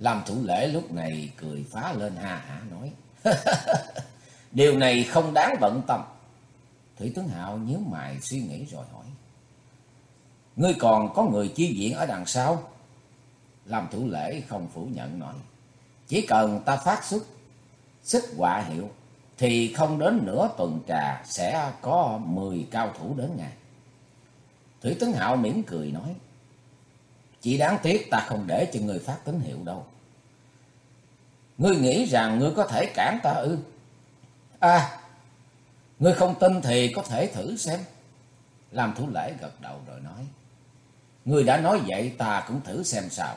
Làm thủ lễ lúc này cười phá lên ha hả, nói. Điều này không đáng bận tâm. Thủy tướng Hạo nhớ mày suy nghĩ rồi hỏi. Ngươi còn có người chi viện ở đằng sau? Làm thủ lễ không phủ nhận nói. Chỉ cần ta phát xuất xích họa hiệu, thì không đến nửa tuần trà sẽ có 10 cao thủ đến ngày. Thủy tướng Hạo mỉm cười nói. Chỉ đáng tiếc ta không để cho người phát tín hiệu đâu. Ngươi nghĩ rằng ngươi có thể cản ta ư? À, ngươi không tin thì có thể thử xem. Làm thủ lễ gật đầu rồi nói. Ngươi đã nói vậy ta cũng thử xem sao.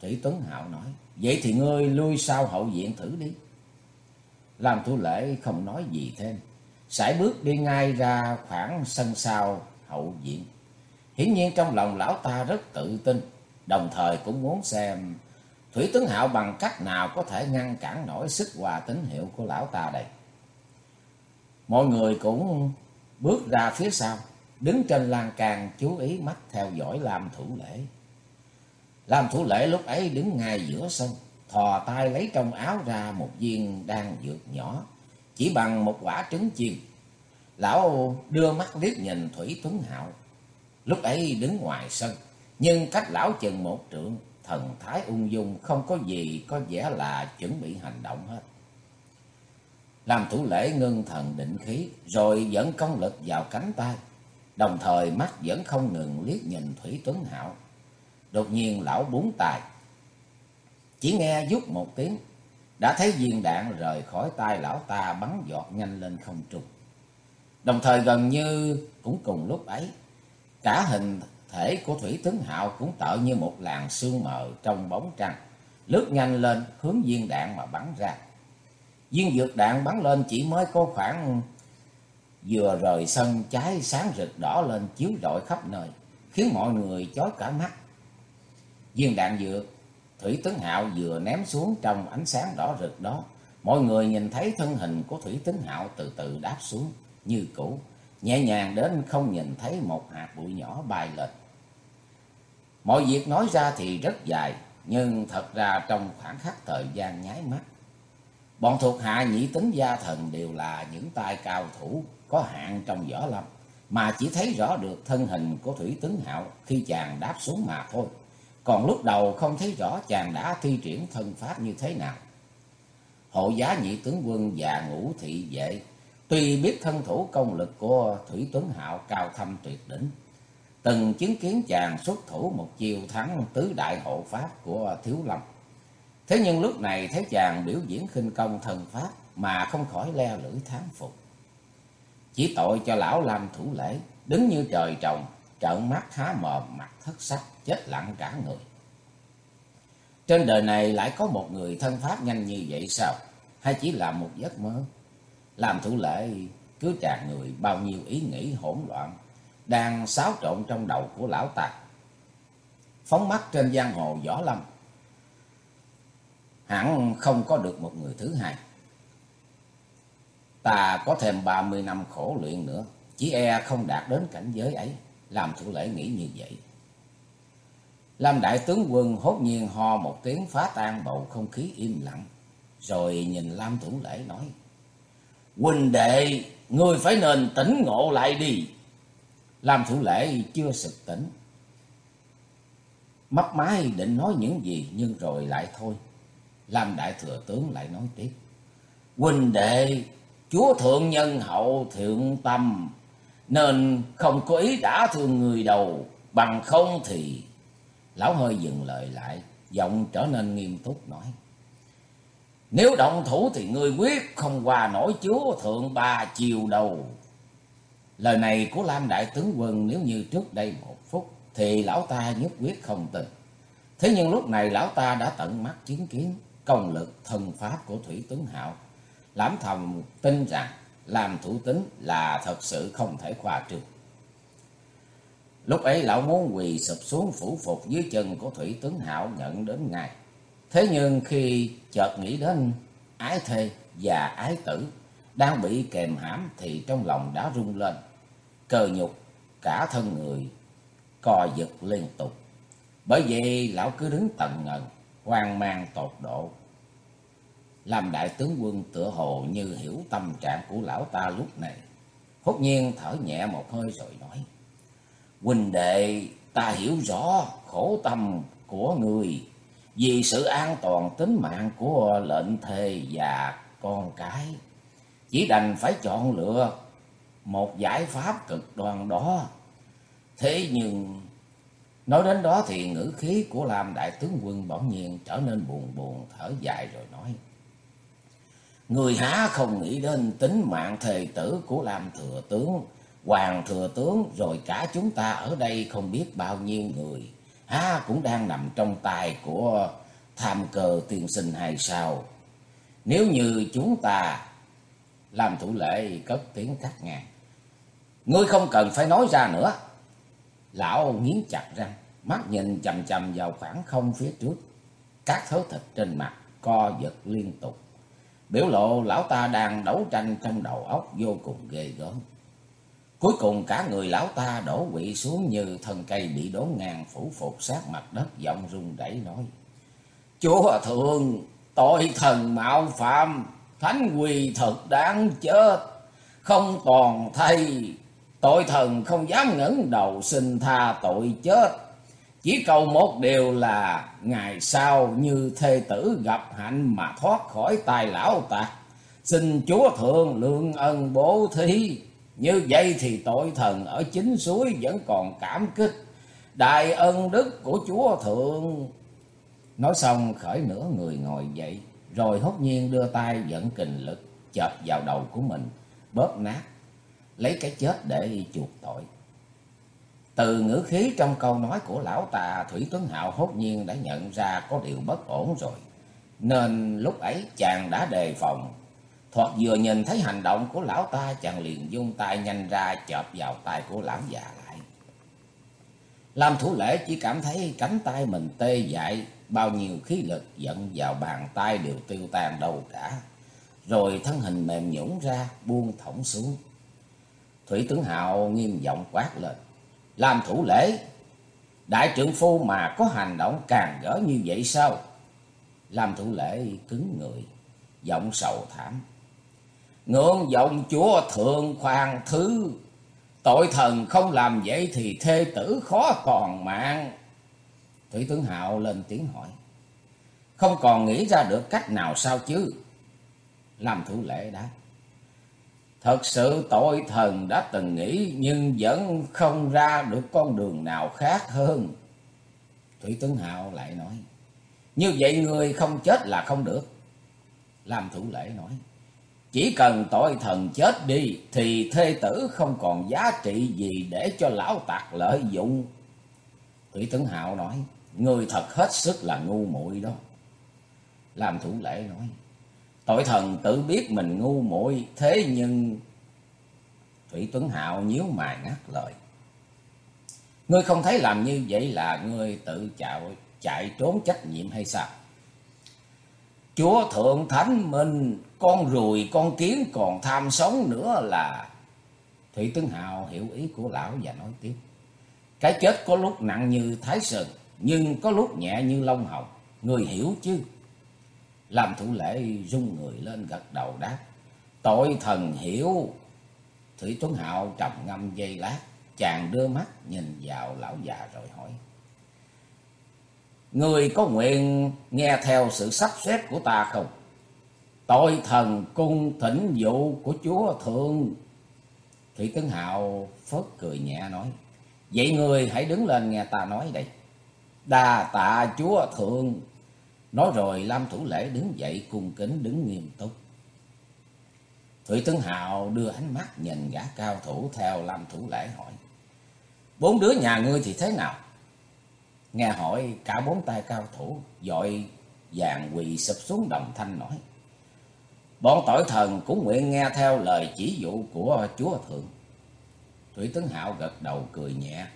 Thủy Tuấn Hạo nói. Vậy thì ngươi lui sau hậu viện thử đi. Làm thủ lễ không nói gì thêm. sải bước đi ngay ra khoảng sân sau hậu viện. Hiển nhiên trong lòng lão ta rất tự tin. Đồng thời cũng muốn xem Thủy tướng Hạo bằng cách nào có thể ngăn cản nổi sức hòa tín hiệu của lão ta đây. Mọi người cũng bước ra phía sau, đứng trên lan can chú ý mắt theo dõi làm Thủ Lễ. Làm Thủ Lễ lúc ấy đứng ngay giữa sân, thò tay lấy trong áo ra một viên đan dược nhỏ, chỉ bằng một quả trứng chiên. Lão đưa mắt liếc nhìn Thủy Tuấn Hạo, lúc ấy đứng ngoài sân, nhưng cách lão chừng một trượng, thần thái ung dung, không có gì có vẻ là chuẩn bị hành động hết. Làm thủ lễ ngưng thần định khí, rồi dẫn công lực vào cánh tay, đồng thời mắt vẫn không ngừng liếc nhìn Thủy Tuấn Hạo. Đột nhiên lão búng tài, chỉ nghe giúp một tiếng, đã thấy viên đạn rời khỏi tay lão ta bắn giọt nhanh lên không trung. Đồng thời gần như cũng cùng lúc ấy, cả hình thể của Thủy tướng Hạo cũng tợ như một làn sương mờ trong bóng trăng, lướt nhanh lên hướng viên đạn mà bắn ra. Viên dược đạn bắn lên chỉ mới có khoảng vừa rời sân cháy sáng rực đỏ lên chiếu rọi khắp nơi, khiến mọi người chói cả mắt. Viên đạn dược Thủy tướng Hạo vừa ném xuống trong ánh sáng đỏ rực đó, mọi người nhìn thấy thân hình của Thủy tướng Hạo từ từ đáp xuống như cũ, nhẹ nhàng đến không nhìn thấy một hạt bụi nhỏ bay lên. Mọi việc nói ra thì rất dài, nhưng thật ra trong khoảng khắc thời gian nháy mắt. Bọn thuộc hạ nhị tính gia thần đều là những tay cao thủ có hạn trong võ lâm, mà chỉ thấy rõ được thân hình của Thủy tướng Hạo khi chàng đáp xuống mà thôi. Còn lúc đầu không thấy rõ chàng đã thi triển thân pháp như thế nào. Hộ giá nhị tướng quân và ngũ thị vệ, tuy biết thân thủ công lực của Thủy Tuấn Hạo cao thâm tuyệt đỉnh, từng chứng kiến chàng xuất thủ một chiều thắng tứ đại hộ pháp của Thiếu Lâm. Thế nhưng lúc này thấy chàng biểu diễn khinh công thần pháp mà không khỏi le lưỡi thán phục. Chỉ tội cho lão làm thủ lễ, đứng như trời trồng, trợn mắt há mồm mặt thất sắc, chết lặng cả người. Trên đời này lại có một người thân pháp nhanh như vậy sao? Hay chỉ là một giấc mơ? Làm thủ lễ cứ tràn người bao nhiêu ý nghĩ hỗn loạn, đang xáo trộn trong đầu của lão ta. Phóng mắt trên giang hồ võ lâm, hẳn không có được một người thứ hai. Ta có thêm ba mươi năm khổ luyện nữa, chỉ e không đạt đến cảnh giới ấy, làm thủ lễ nghĩ như vậy. Lâm đại tướng quân hốt nhiên ho một tiếng phá tan bầu không khí im lặng, rồi nhìn Lam thủ lễ nói: "Huynh đệ, ngươi phải nên tỉnh ngộ lại đi." Lam thủ lễ chưa sực tỉnh, mắt mái định nói những gì nhưng rồi lại thôi. Lam đại thừa tướng lại nói tiếp: "Huynh đệ, chúa thượng nhân hậu thượng tâm, nên không có ý đã thương người đầu, bằng không thì Lão hơi dừng lời lại, giọng trở nên nghiêm túc nói. Nếu động thủ thì ngươi quyết, không qua nổi chúa thượng ba chiều đầu. Lời này của Lam Đại Tướng Quân, nếu như trước đây một phút, thì lão ta nhất quyết không tin. Thế nhưng lúc này lão ta đã tận mắt chứng kiến công lực thần pháp của Thủy Tướng Hạo. Lãm thầm tin rằng làm thủ tính là thật sự không thể khoa trương. Lúc ấy lão muốn quỳ sụp xuống phủ phục dưới chân của Thủy Tướng Hạo, nhận đến ngài Thế nhưng khi chợt nghĩ đến ái thê và ái tử đang bị kèm hãm thì trong lòng đã rung lên. Cờ nhục cả thân người co giật liên tục. Bởi vậy lão cứ đứng tận ngần, hoang mang tột độ. Làm đại tướng quân tựa hồ như hiểu tâm trạng của lão ta lúc này. Hốt nhiên thở nhẹ một hơi rồi nói. Huynh đệ, ta hiểu rõ khổ tâm của người vì sự an toàn tính mạng của lệnh thề và con cái. Chỉ đành phải chọn lựa một giải pháp cực đoan đó. Thế nhưng nói đến đó thì ngữ khí của Lam đại tướng quân bỗng nhiên trở nên buồn buồn thở dài rồi nói: Người há không nghĩ đến tính mạng thề tử của Lam thừa tướng, hoàng thừa tướng rồi cả chúng ta ở đây không biết bao nhiêu người, há cũng đang nằm trong tay của tham cờ tiên sinh hay sao? Nếu như chúng ta làm thủ lệ cất tiếng cắt ngang. Ngươi không cần phải nói ra nữa. Lão nghiến chặt răng, mắt nhìn chầm chầm vào khoảng không phía trước. Các thớ thịt trên mặt co giật liên tục. Biểu lộ lão ta đang đấu tranh trong đầu óc vô cùng ghê gớm. Cuối cùng cả người lão ta đổ quỵ xuống như thân cây bị đốn ngang phủ phục sát mặt đất giọng rung rẩy nói. Chúa thượng, tội thần mạo phạm, thánh quỳ thật đáng chết, không toàn thay. Tội thần không dám ngẩng đầu xin tha tội chết. Chỉ cầu một điều là ngày sau như thê tử gặp hạnh mà thoát khỏi tài lão ta. Xin chúa thượng lượng ân bố thí. Như vậy thì tội thần ở chính suối vẫn còn cảm kích. Đại ân đức của chúa thượng. Nói xong khởi nửa người ngồi dậy. Rồi hốt nhiên đưa tay dẫn kình lực chợp vào đầu của mình. Bóp nát. Lấy cái chết để chuộc tội. Từ ngữ khí trong câu nói của lão tà, Thủy Tuấn Hạo hốt nhiên đã nhận ra có điều bất ổn rồi. Nên lúc ấy chàng đã đề phòng. Thoạt vừa nhìn thấy hành động của lão ta, chàng liền dung tay nhanh ra chộp vào tay của lão già lại. Làm thủ lễ chỉ cảm thấy cánh tay mình tê dại, bao nhiêu khí lực dẫn vào bàn tay đều tiêu tan đâu cả. Rồi thân hình mềm nhũn ra, buông thõng xuống. Thủy Tướng Hạo nghiêm giọng quát lên làm thủ lễ. Đại trưởng phu mà có hành động càng gỡ như vậy sao? Làm thủ lễ cứng người, giọng sầu thảm. Ngưỡng vọng chúa thượng khoan thứ, tội thần không làm vậy thì thê tử khó còn mạng. Thủy tướng Hạo lên tiếng hỏi. Không còn nghĩ ra được cách nào sao chứ? Làm thủ lễ đáp. Thật sự tội thần đã từng nghĩ nhưng vẫn không ra được con đường nào khác hơn. Thủy Tướng Hạo lại nói. Như vậy người không chết là không được. Làm thủ lễ nói. Chỉ cần tội thần chết đi thì thê tử không còn giá trị gì để cho lão tạc lợi dụng. Thủy Tướng Hạo nói. Người thật hết sức là ngu muội đó. Làm thủ lễ nói. Tội thần tự biết mình ngu muội thế nhưng Thủy Tuấn Hạo nhíu mày ngắt lời. Ngươi không thấy làm như vậy là ngươi tự chạy, chạy trốn trách nhiệm hay sao? Chúa Thượng Thánh Minh, con ruồi, con kiến còn tham sống nữa là... Thủy tướng hào hiểu ý của lão và nói tiếp. Cái chết có lúc nặng như thái sơn, nhưng có lúc nhẹ như lông hồng. Người hiểu chứ? Làm thủ lễ rung người lên gật đầu đáp. Tội thần hiểu. Thủy Tuấn Hạo trầm ngâm dây lát. Chàng đưa mắt nhìn vào lão già rồi hỏi. Người có nguyện nghe theo sự sắp xếp của ta không? Tội thần cung thỉnh dụ của chúa thượng. Thủy tấn Hạo phớt cười nhẹ nói. Vậy người hãy đứng lên nghe ta nói đây. Đà tạ chúa thượng Nói rồi Lam Thủ Lễ đứng dậy cung kính đứng nghiêm túc. Thủy Tướng Hào đưa ánh mắt nhìn gã cao thủ theo Lam Thủ Lễ hỏi. Bốn đứa nhà ngươi thì thế nào? Nghe hỏi cả bốn tay cao thủ dội vàng quỳ sụp xuống đồng thanh nói. Bọn tội thần cũng nguyện nghe theo lời chỉ dụ của chúa thượng. Thủy Tướng Hạo gật đầu cười nhẹ,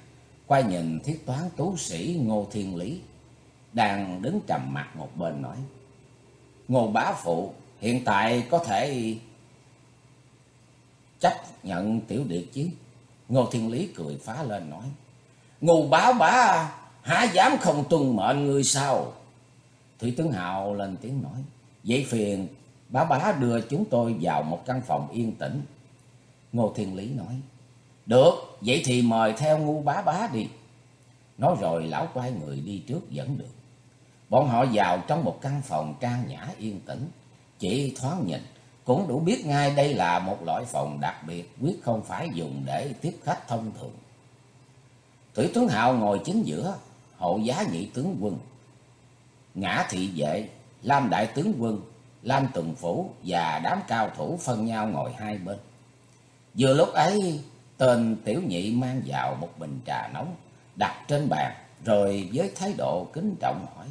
quay nhìn thiết toán tú sĩ Ngô Thiên Lý đang đứng trầm mặt một bên nói. Ngô bá phụ hiện tại có thể chấp nhận tiểu điệt chứ. Ngô Thiên Lý cười phá lên nói. Ngô bá bá há dám không tuân mệnh người sao? Thủy tướng Hạo lên tiếng nói. Vậy phiền bá bá đưa chúng tôi vào một căn phòng yên tĩnh. Ngô Thiên Lý nói. Được, vậy thì mời theo ngu bá bá đi. Nói rồi lão quay người đi trước dẫn đường. Bọn họ vào trong một căn phòng trang nhã yên tĩnh. Chỉ thoáng nhìn, cũng đủ biết ngay đây là một loại phòng đặc biệt, quyết không phải dùng để tiếp khách thông thường. Thủy tướng Hạo ngồi chính giữa, hộ giá nhị tướng quân. Ngã thị vệ, Lam đại tướng quân, Lam Tùng phủ và đám cao thủ phân nhau ngồi hai bên. Vừa lúc ấy, tên tiểu nhị mang vào một bình trà nóng, đặt trên bàn, rồi với thái độ kính trọng hỏi.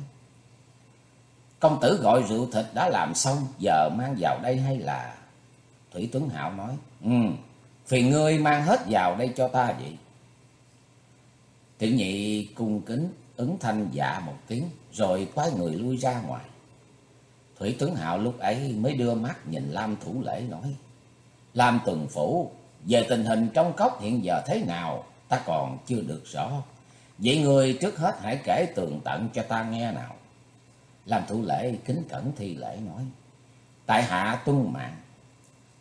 Công tử gọi rượu thịt đã làm xong, giờ mang vào đây hay là... Thủy Tuấn Hạo nói, Ừ, phiền ngươi mang hết vào đây cho ta vậy. Tiểu nhị cung kính, ứng thanh dạ một tiếng, rồi quay người lui ra ngoài. Thủy tướng Hạo lúc ấy mới đưa mắt nhìn Lam Thủ Lễ nói, Lam Tuần Phủ, về tình hình trong cốc hiện giờ thế nào, ta còn chưa được rõ. Vậy người trước hết hãy kể tường tận cho ta nghe nào. lam thủ lễ kính cẩn thi lễ nói. Tại hạ tuân mạng.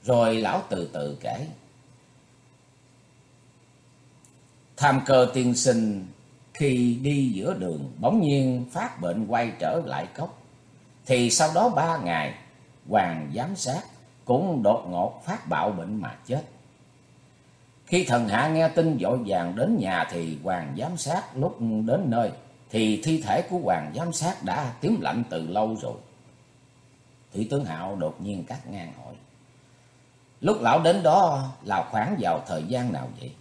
Rồi lão từ từ kể. Tham cơ tiên sinh khi đi giữa đường bỗng nhiên phát bệnh quay trở lại cốc. Thì sau đó ba ngày, hoàng giám sát cũng đột ngột phát bạo bệnh mà chết. Khi thần hạ nghe tin vội vàng đến nhà thì hoàng giám sát lúc đến nơi, thì thi thể của hoàng giám sát đã tím lạnh từ lâu rồi. Thủy tướng Hạo đột nhiên cắt ngang hỏi. Lúc lão đến đó là khoảng vào thời gian nào vậy?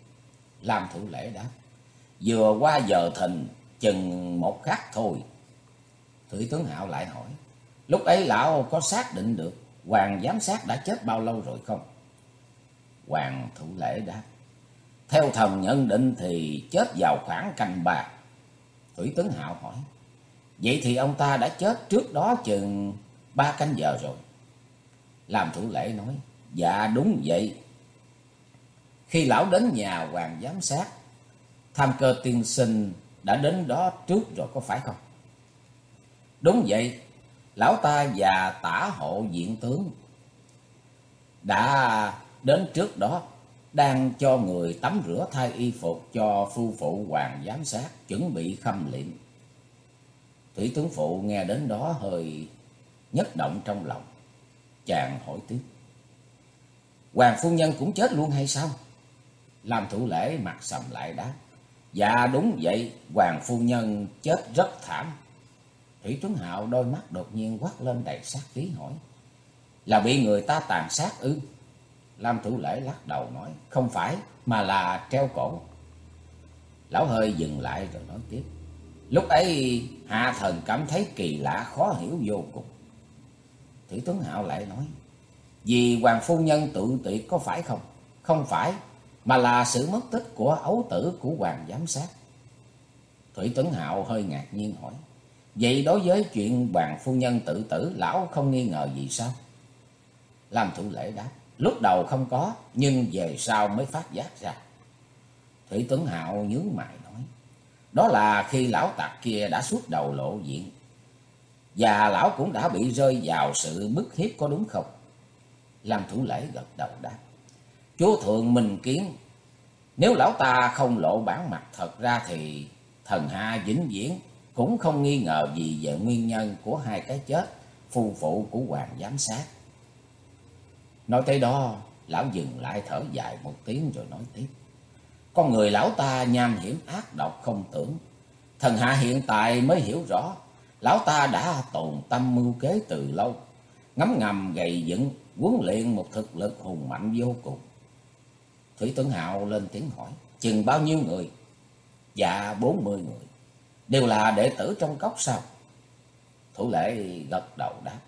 Làm thủ lễ đáp. Vừa qua giờ thình chừng một khắc thôi. Thủy tướng Hạo lại hỏi. Lúc ấy lão có xác định được hoàng giám sát đã chết bao lâu rồi không? Hoàng thủ lễ đáp. Theo thần nhận định thì chết vào khoảng canh bạc. Thủy Tấn Hạo hỏi. Vậy thì ông ta đã chết trước đó chừng ba canh giờ rồi. Làm thủ lễ nói. Dạ đúng vậy. Khi lão đến nhà hoàng giám sát. Tham cơ tiên sinh đã đến đó trước rồi có phải không? Đúng vậy. Lão ta và tả hộ diện tướng đã đến trước đó đang cho người tắm rửa thay y phục cho phu phụ hoàng giám sát, chuẩn bị khâm liệm. Thủy tướng phụ nghe đến đó hơi nhất động trong lòng. Chàng hỏi tiếp. Hoàng phu nhân cũng chết luôn hay sao? Làm thủ lễ mặt sầm lại đáp. Dạ đúng vậy, hoàng phu nhân chết rất thảm. Thủy Tuấn Hạo đôi mắt đột nhiên quát lên đầy sát khí hỏi. Là bị người ta tàn sát ư? Lam Thủ Lễ lắc đầu nói, không phải, mà là treo cổ. Lão hơi dừng lại rồi nói tiếp. Lúc ấy Hạ Thần cảm thấy kỳ lạ khó hiểu vô cùng. Thủy Tuấn Hạo lại nói, vì Hoàng Phu Nhân tự tuyệt có phải không? Không phải, mà là sự mất tích của ấu tử của Hoàng Giám sát. Thủy Tuấn Hạo hơi ngạc nhiên hỏi, vậy đối với chuyện bàn Phu Nhân tự tử, lão không nghi ngờ gì sao? Làm Thủ Lễ đáp, Lúc đầu không có, nhưng về sau mới phát giác ra. Thủy Tuấn Hạo nhướng mày nói. Đó là khi lão tặc kia đã suốt đầu lộ diện. Và lão cũng đã bị rơi vào sự bức hiếp có đúng không? Làm thủ lễ gật đầu đáp. Chúa thượng mình kiến. Nếu lão ta không lộ bản mặt thật ra thì thần hạ vĩnh viễn cũng không nghi ngờ gì về nguyên nhân của hai cái chết phu phụ của hoàng giám sát. Nói tới đó, lão dừng lại thở dài một tiếng rồi nói tiếp. Con người lão ta nham hiểm ác độc không tưởng. Thần hạ hiện tại mới hiểu rõ, lão ta đã tồn tâm mưu kế từ lâu, ngấm ngầm gầy dựng, huấn luyện một thực lực hùng mạnh vô cùng. Thủy Tuấn Hạo lên tiếng hỏi, chừng bao nhiêu người? Dạ bốn mươi người, đều là đệ tử trong cốc sao? Thủ lễ gật đầu đáp.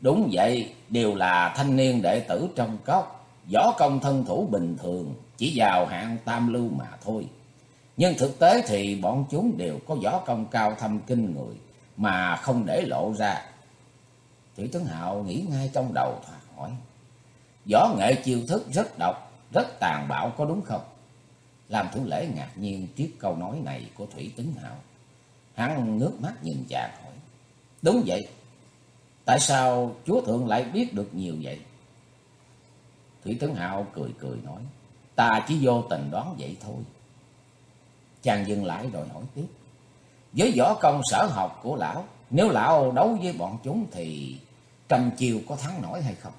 Đúng vậy, đều là thanh niên đệ tử trong cốc, võ công thân thủ bình thường, chỉ vào hạng tam lưu mà thôi. Nhưng thực tế thì bọn chúng đều có võ công cao thâm kinh người, mà không để lộ ra. Thủy tấn Hạo nghĩ ngay trong đầu thoạt hỏi. Võ nghệ chiêu thức rất độc, rất tàn bạo có đúng không? Làm thủ lễ ngạc nhiên trước câu nói này của Thủy tấn Hạo. Hắn nước mắt nhìn chàng hỏi. Đúng vậy. Tại sao chúa thượng lại biết được nhiều vậy? Thủy Tướng Hạo cười cười nói. Ta chỉ vô tình đoán vậy thôi. Chàng dừng lại rồi hỏi tiếp. Với võ công sở học của lão, nếu lão đấu với bọn chúng thì trăm chiều có thắng nổi hay không?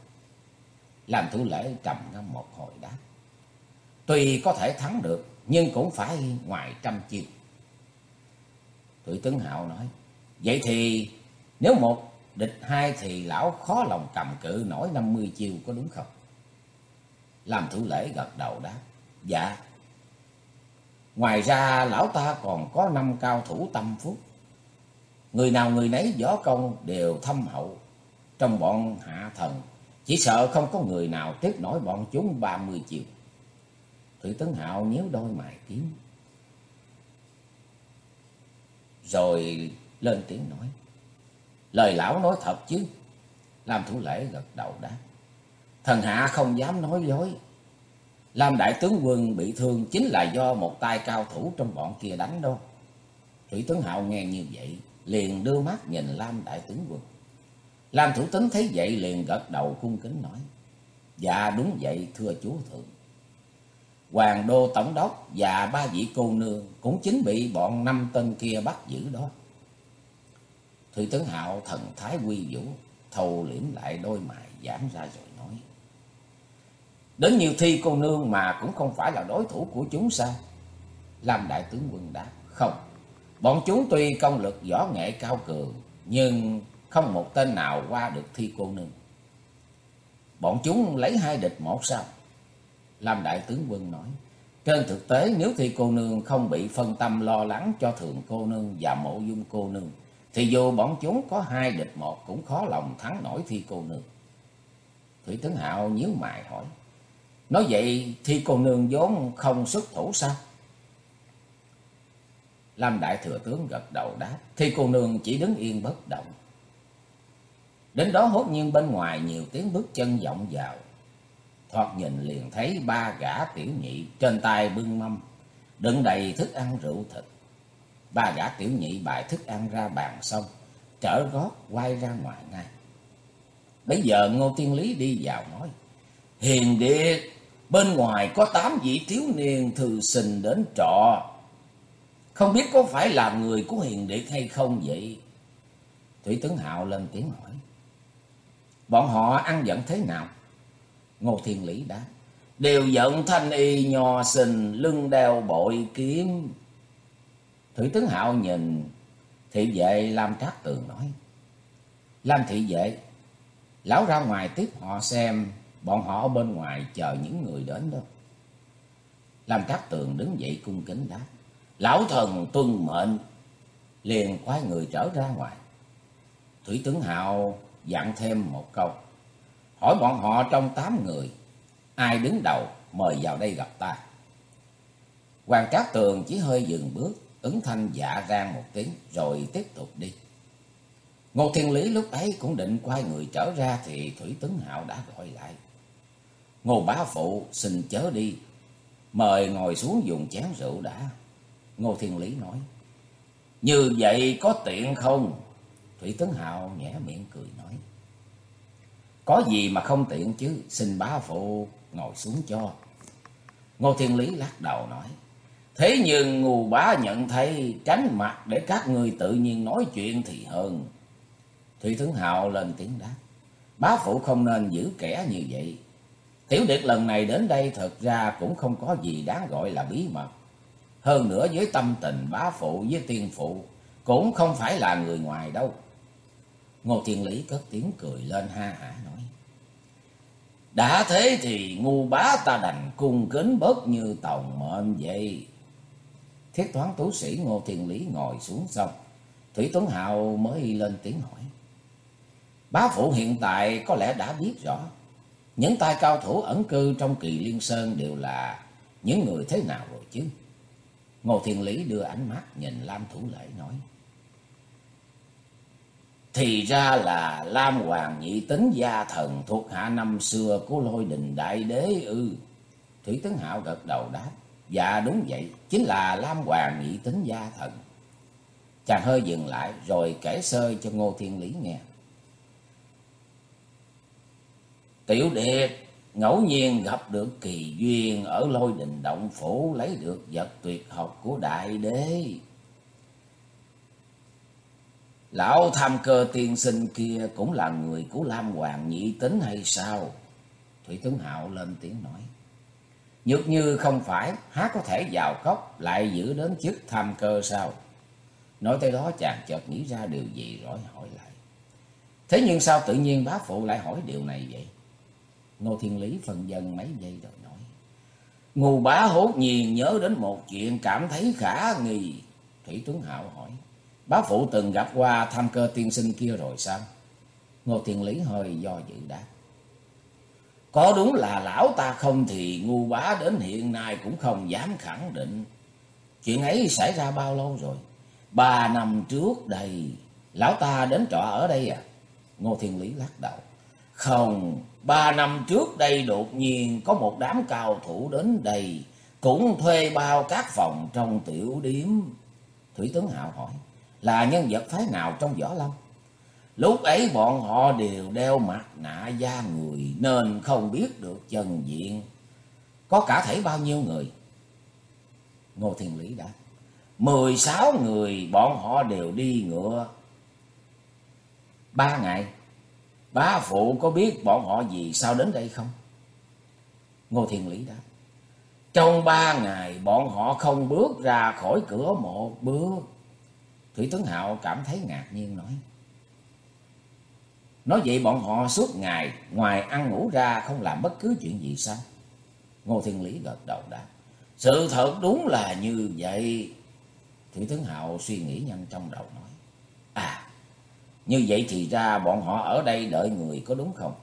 Làm thủ lễ trầm ngâm một hồi đáp. Tuy có thể thắng được, nhưng cũng phải ngoài trăm chiều Tử tướng Hạo nói, vậy thì nếu một địch hai thì lão khó lòng cầm cự nổi năm mươi chiêu có đúng không? Làm thủ lễ gật đầu đáp, dạ. Ngoài ra lão ta còn có năm cao thủ tâm phúc. Người nào người nấy võ công đều thâm hậu. Trong bọn hạ thần, chỉ sợ không có người nào tiếp nổi bọn chúng ba mươi chiều. Thủy Tấn Hạo nhíu đôi mày kiếm. Rồi lên tiếng nói. Lời lão nói thật chứ. lam thủ lễ gật đầu đáp. Thần hạ không dám nói dối. Lam đại tướng quân bị thương chính là do một tay cao thủ trong bọn kia đánh đâu. Thủy tướng Hạo nghe như vậy, liền đưa mắt nhìn Lam đại tướng quân. Lam thủ tính thấy vậy liền gật đầu cung kính nói. Dạ đúng vậy thưa chúa thượng. Hoàng đô tổng đốc và ba vị cô nương cũng chính bị bọn năm tên kia bắt giữ đó. Thủy tướng Hạo thần thái quy vũ, thầu liễm lại đôi mày giảm ra rồi nói. Đến nhiều thi cô nương mà cũng không phải là đối thủ của chúng sao? Lam đại tướng quân đáp, không. Bọn chúng tuy công lực võ nghệ cao cường, nhưng không một tên nào qua được thi cô nương. Bọn chúng lấy hai địch một sao? Lam đại tướng quân nói, trên thực tế nếu thi cô nương không bị phân tâm lo lắng cho thường cô nương và mộ dung cô nương, thì dù bọn chúng có hai địch một cũng khó lòng thắng nổi thi cô nương. Thủy tướng Hạo nhíu mày hỏi, nói vậy thi cô nương vốn không xuất thủ sao? Lam đại thừa tướng gật đầu đáp, thi cô nương chỉ đứng yên bất động. Đến đó hốt nhiên bên ngoài nhiều tiếng bước chân vọng vào. Thoạt nhìn liền thấy ba gã tiểu nhị trên tay bưng mâm, đựng đầy thức ăn rượu thịt. Ba gã tiểu nhị bài thức ăn ra bàn xong, trở gót quay ra ngoài ngay. Bây giờ Ngô Tiên Lý đi vào nói, Hiền Điệt, bên ngoài có tám vị thiếu niên thư sinh đến trọ. Không biết có phải là người của Hiền Điệt hay không vậy? Thủy Tướng Hạo lên tiếng hỏi. Bọn họ ăn giận thế nào? Ngô Thiên Lý đáp. Đều giận thanh y nho sinh lưng đeo bội kiếm. Thủy tướng Hạo nhìn thị vệ Lam Trác Tường nói. Lam thị vệ, lão ra ngoài tiếp họ xem bọn họ ở bên ngoài chờ những người đến đó. Lam Trác Tường đứng dậy cung kính đáp. Lão thần tuân mệnh, liền quay người trở ra ngoài. Thủy tướng Hạo dặn thêm một câu. Hỏi bọn họ trong tám người, ai đứng đầu mời vào đây gặp ta. Hoàng Cát Tường chỉ hơi dừng bước, ứng thanh dạ rang một tiếng rồi tiếp tục đi. Ngô Thiên Lý lúc ấy cũng định quay người trở ra thì Thủy Tướng Hạo đã gọi lại. Ngô Bá Phụ xin chớ đi, mời ngồi xuống dùng chén rượu đã. Ngô Thiên Lý nói, như vậy có tiện không? Thủy Tướng Hạo nhẹ miệng cười nói. Có gì mà không tiện chứ, xin bá phụ ngồi xuống cho. Ngô Thiên Lý lắc đầu nói. Thế nhưng ngù bá nhận thấy tránh mặt để các người tự nhiên nói chuyện thì hơn. Thủy Thướng Hạo lên tiếng đáp. Bá phụ không nên giữ kẻ như vậy. Tiểu điệt lần này đến đây thật ra cũng không có gì đáng gọi là bí mật. Hơn nữa với tâm tình bá phụ với tiên phụ cũng không phải là người ngoài đâu. Ngô Thiên Lý cất tiếng cười lên ha hả nói. Đã thế thì ngu bá ta đành cung kính bớt như tòng mệnh vậy. Thiết toán tú sĩ Ngô Thiên Lý ngồi xuống xong. Thủy Tuấn Hào mới lên tiếng hỏi. Bá phụ hiện tại có lẽ đã biết rõ. Những tay cao thủ ẩn cư trong kỳ liên sơn đều là những người thế nào rồi chứ. Ngô Thiên Lý đưa ánh mắt nhìn Lam Thủ Lễ nói. Thì ra là Lam Hoàng nhị tính gia thần thuộc hạ năm xưa của lôi đình đại đế ư. Thủy Tấn Hạo gật đầu đáp. Dạ đúng vậy, chính là Lam Hoàng nhị tính gia thần. Chàng hơi dừng lại rồi kể sơ cho Ngô Thiên Lý nghe. Tiểu Điệt ngẫu nhiên gặp được kỳ duyên ở lôi đình động phủ lấy được vật tuyệt học của đại đế. Lão tham cơ tiên sinh kia cũng là người của Lam Hoàng nhị tính hay sao? Thủy tướng Hạo lên tiếng nói. Nhược như không phải, há có thể vào cốc lại giữ đến chức tham cơ sao? Nói tới đó chàng chợt nghĩ ra điều gì rồi hỏi lại. Thế nhưng sao tự nhiên bá phụ lại hỏi điều này vậy? Ngô Thiên Lý phần dân mấy giây rồi nói. Ngô bá hốt nhiên nhớ đến một chuyện cảm thấy khả nghi. Thủy tướng Hạo hỏi. Bá phụ từng gặp qua tham cơ tiên sinh kia rồi sao? Ngô Thiên Lý hơi do dự đáp. Có đúng là lão ta không thì ngu bá đến hiện nay cũng không dám khẳng định. Chuyện ấy xảy ra bao lâu rồi? Ba năm trước đây, lão ta đến trọ ở đây à? Ngô Thiên Lý lắc đầu. Không, ba năm trước đây đột nhiên có một đám cao thủ đến đây, cũng thuê bao các phòng trong tiểu điếm. Thủy Tướng Hạo hỏi, là nhân vật phái nào trong võ lâm? Lúc ấy bọn họ đều đeo mặt nạ da người, nên không biết được chân diện. Có cả thể bao nhiêu người? Ngô Thiên Lý đã. Mười sáu người bọn họ đều đi ngựa. Ba ngày. Bá phụ có biết bọn họ gì sao đến đây không? Ngô Thiên Lý đáp. Trong ba ngày bọn họ không bước ra khỏi cửa một bước. Thủy Tuấn Hạo cảm thấy ngạc nhiên nói. Nói vậy bọn họ suốt ngày ngoài ăn ngủ ra không làm bất cứ chuyện gì sao? Ngô Thiên Lý gật đầu đáp. Sự thật đúng là như vậy. Thủy Tuấn Hạo suy nghĩ nhanh trong đầu nói. À, như vậy thì ra bọn họ ở đây đợi người có đúng không?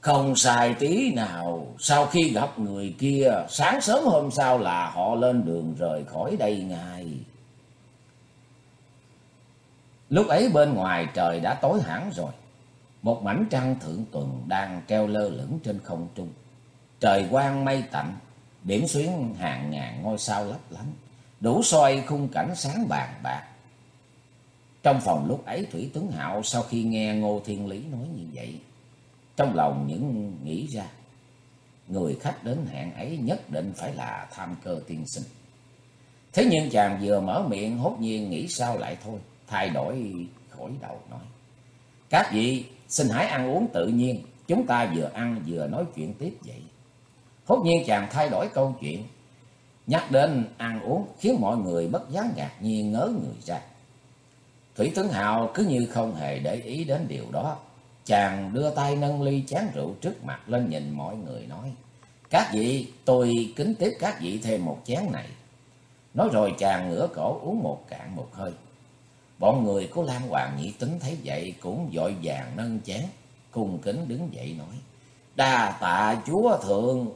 Không sai tí nào, sau khi gặp người kia, sáng sớm hôm sau là họ lên đường rời khỏi đây ngay. Lúc ấy bên ngoài trời đã tối hẳn rồi. Một mảnh trăng thượng tuần đang treo lơ lửng trên không trung. Trời quang mây tạnh, điểm xuyến hàng ngàn ngôi sao lấp lánh, đủ soi khung cảnh sáng bàn bạc. Trong phòng lúc ấy Thủy Tướng Hạo sau khi nghe Ngô Thiên Lý nói như vậy, trong lòng những nghĩ ra, người khách đến hẹn ấy nhất định phải là tham cơ tiên sinh. Thế nhưng chàng vừa mở miệng hốt nhiên nghĩ sao lại thôi thay đổi khỏi đầu nói. Các vị xin hãy ăn uống tự nhiên, chúng ta vừa ăn vừa nói chuyện tiếp vậy. Hốt nhiên chàng thay đổi câu chuyện, nhắc đến ăn uống khiến mọi người bất giác ngạc nhiên ngớ người ra. Thủy Tướng Hào cứ như không hề để ý đến điều đó. Chàng đưa tay nâng ly chén rượu trước mặt lên nhìn mọi người nói. Các vị, tôi kính tiếp các vị thêm một chén này. Nói rồi chàng ngửa cổ uống một cạn một hơi. Bọn người của Lam Hoàng Nhị Tính thấy vậy cũng vội vàng nâng chén, cung kính đứng dậy nói. Đa tạ chúa thượng,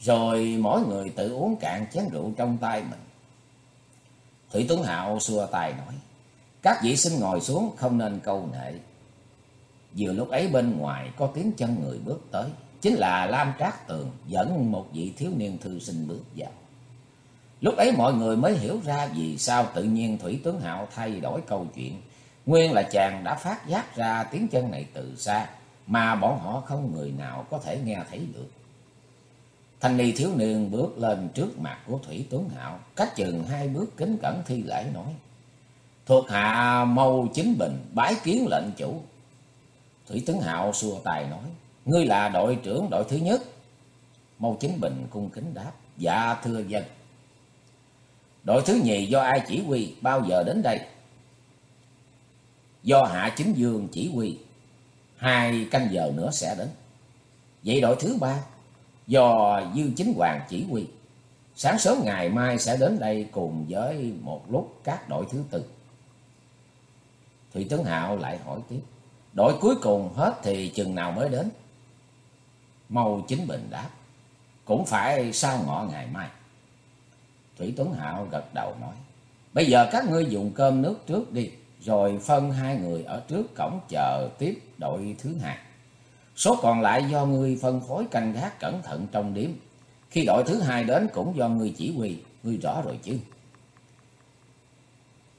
rồi mỗi người tự uống cạn chén rượu trong tay mình. Thủy Tuấn Hạo xua tay nói, các vị xin ngồi xuống không nên câu nệ. Vừa lúc ấy bên ngoài có tiếng chân người bước tới, chính là Lam Trác Tường dẫn một vị thiếu niên thư sinh bước vào. Lúc ấy mọi người mới hiểu ra vì sao tự nhiên Thủy Tướng Hạo thay đổi câu chuyện. Nguyên là chàng đã phát giác ra tiếng chân này từ xa, mà bọn họ không người nào có thể nghe thấy được. Thanh ni thiếu niên bước lên trước mặt của Thủy Tướng Hạo, cách chừng hai bước kính cẩn thi lễ nói. Thuộc hạ mâu chính bình, bái kiến lệnh chủ. Thủy Tướng Hạo xua tài nói, ngươi là đội trưởng đội thứ nhất. Mâu chính bình cung kính đáp, dạ thưa dân. Đội thứ nhì do ai chỉ huy bao giờ đến đây? Do Hạ Chính Dương chỉ huy. Hai canh giờ nữa sẽ đến. Vậy đội thứ ba, do dư Chính Hoàng chỉ huy. Sáng sớm ngày mai sẽ đến đây cùng với một lúc các đội thứ tư. Thủy tướng Hạo lại hỏi tiếp. Đội cuối cùng hết thì chừng nào mới đến? Mâu Chính Bình đáp. Cũng phải sau ngọ ngày mai. Thủy Tuấn Hạo gật đầu nói. Bây giờ các ngươi dùng cơm nước trước đi. Rồi phân hai người ở trước cổng chờ tiếp đội thứ hai. Số còn lại do ngươi phân phối canh gác cẩn thận trong điếm. Khi đội thứ hai đến cũng do ngươi chỉ huy. Ngươi rõ rồi chứ.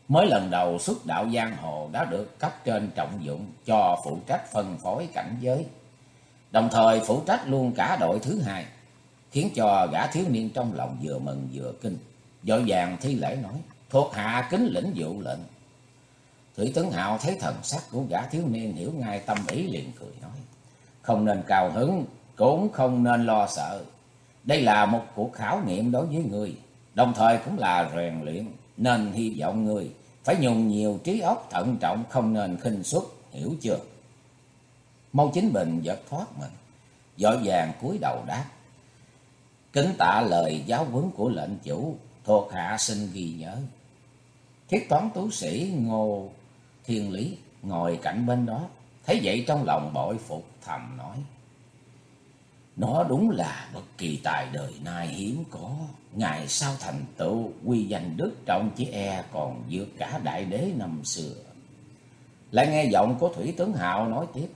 mới lần đầu xuất đạo giang hồ đã được cấp trên trọng dụng cho phụ trách phân phối cảnh giới. Đồng thời phụ trách luôn cả đội thứ hai, khiến cho gã thiếu niên trong lòng vừa mừng vừa kinh. Dội vàng thi lễ nói, thuộc hạ kính lĩnh dụ lệnh. Thủy Tấn Hạo thấy thần sắc của gã thiếu niên hiểu ngay tâm ý liền cười nói, không nên cao hứng, cũng không nên lo sợ. Đây là một cuộc khảo nghiệm đối với người, đồng thời cũng là rèn luyện, nên hy vọng người phải dùng nhiều trí óc thận trọng, không nên khinh suất, hiểu chưa? Mâu Chính Bình giật thoát mình, dội vàng cúi đầu đáp. Kính tạ lời giáo huấn của lệnh chủ, thuộc hạ xin ghi nhớ. Thiết toán tú sĩ Ngô Thiên Lý ngồi cạnh bên đó, thấy vậy trong lòng bội phục thầm nói. Nó đúng là bất kỳ tài đời nay hiếm có. Ngày sau thành tựu quy danh đức trọng chỉ e còn vượt cả đại đế năm xưa. Lại nghe giọng của Thủy Tướng Hạo nói tiếp.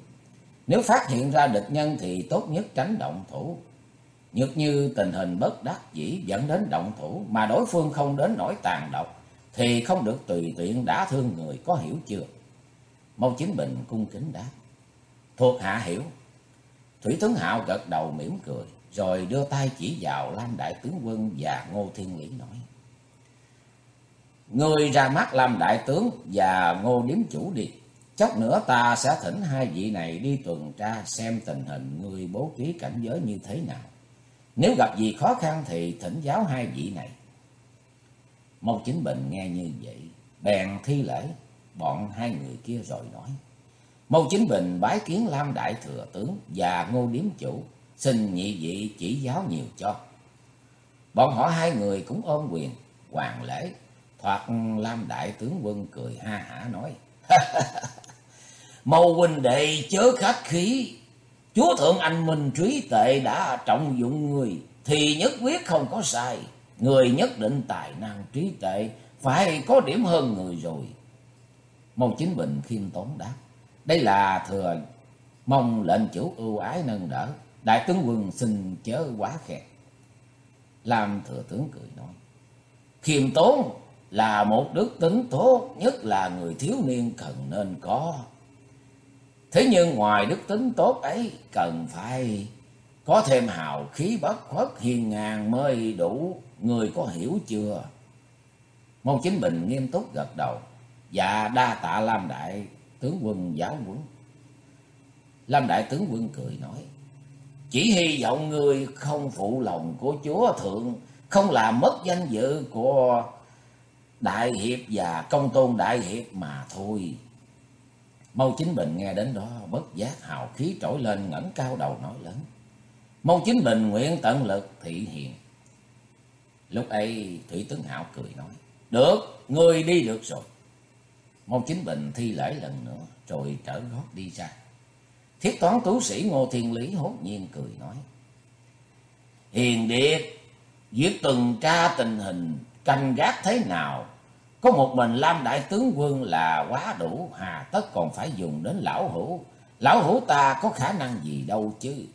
Nếu phát hiện ra địch nhân thì tốt nhất tránh động thủ. Nhược như tình hình bất đắc dĩ dẫn đến động thủ mà đối phương không đến nỗi tàn độc thì không được tùy tiện đả thương người có hiểu chưa? Mâu Chính Bình cung kính đáp. Thuộc hạ hiểu. Thủy Tướng Hạo gật đầu mỉm cười, rồi đưa tay chỉ vào Lam Đại Tướng Quân và Ngô Thiên Lý nói. Người ra mắt Lam Đại Tướng và Ngô Điếm Chủ đi. Chốc nữa ta sẽ thỉnh hai vị này đi tuần tra xem tình hình người bố trí cảnh giới như thế nào. Nếu gặp gì khó khăn thì thỉnh giáo hai vị này. Mâu Chính Bình nghe như vậy, bèn thi lễ bọn hai người kia rồi nói. Mâu Chính Bình bái kiến Lam Đại Thừa Tướng và Ngô Điếm Chủ, xin nhị vị chỉ giáo nhiều cho. Bọn họ hai người cũng ôm quyền, hoàng lễ, thoạt Lam Đại Tướng Quân cười ha hả nói. Mâu huynh đệ chớ khách khí, chúa thượng anh minh trí tệ đã trọng dụng người, thì nhất quyết không có sai. Người nhất định tài năng trí tệ, phải có điểm hơn người rồi. Mâu Chính Bình khiêm tốn đáp. Đây là thừa mong lệnh chủ ưu ái nâng đỡ. Đại tướng quân xin chớ quá khen. Lam thừa tướng cười nói. Khiêm tốn là một đức tính tốt, nhất là người thiếu niên cần nên có. Thế nhưng ngoài đức tính tốt ấy, cần phải có thêm hào khí bất khuất hiền ngang mới đủ, người có hiểu chưa? Môn Chính Bình nghiêm túc gật đầu, dạ đa tạ Lam Đại tướng quân giáo huấn. Lam Đại tướng quân cười nói, chỉ hy vọng người không phụ lòng của chúa thượng, không làm mất danh dự của Đại Hiệp và công tôn Đại Hiệp mà thôi. Mâu Chính Bình nghe đến đó bất giác hào khí trỗi lên ngẩng cao đầu nói lớn. Mâu Chính Bình nguyện tận lực thị hiện. Lúc ấy Thủy Tướng Hạo cười nói. Được, ngươi đi được rồi. Mâu Chính Bình thi lễ lần nữa rồi trở gót đi ra. Thiết toán tú sĩ Ngô Thiên Lý hốt nhiên cười nói. Hiền Điệt, việc tuần tra tình hình canh gác thế nào có một mình Lam Đại Tướng Quân là quá đủ, hà tất còn phải dùng đến lão hữu. Lão hữu ta có khả năng gì đâu chứ.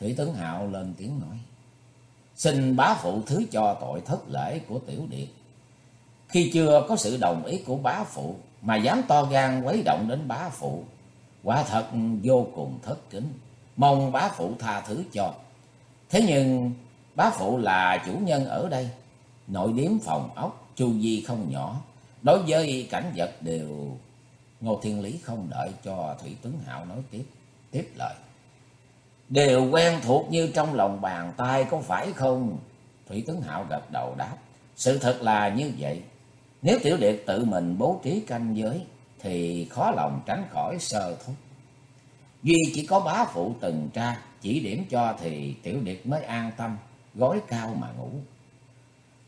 Thủy Tấn Hạo lên tiếng nói. Xin bá phụ thứ cho tội thất lễ của Tiểu điệp. Khi chưa có sự đồng ý của bá phụ mà dám to gan quấy động đến bá phụ. Quả thật vô cùng thất kính. Mong bá phụ tha thứ cho. Thế nhưng bá phụ là chủ nhân ở đây. Nội điếm phòng ốc chu vi không nhỏ. Đối với cảnh vật đều... Ngô Thiên Lý không đợi cho Thủy Tướng Hạo nói tiếp, tiếp lời. Đều quen thuộc như trong lòng bàn tay có phải không? Thủy Tướng Hạo gật đầu đáp. Sự thật là như vậy. Nếu Tiểu Điệt tự mình bố trí canh giới thì khó lòng tránh khỏi sơ thúc. Duy chỉ có bá phụ từng tra, chỉ điểm cho thì Tiểu Điệt mới an tâm, gối cao mà ngủ.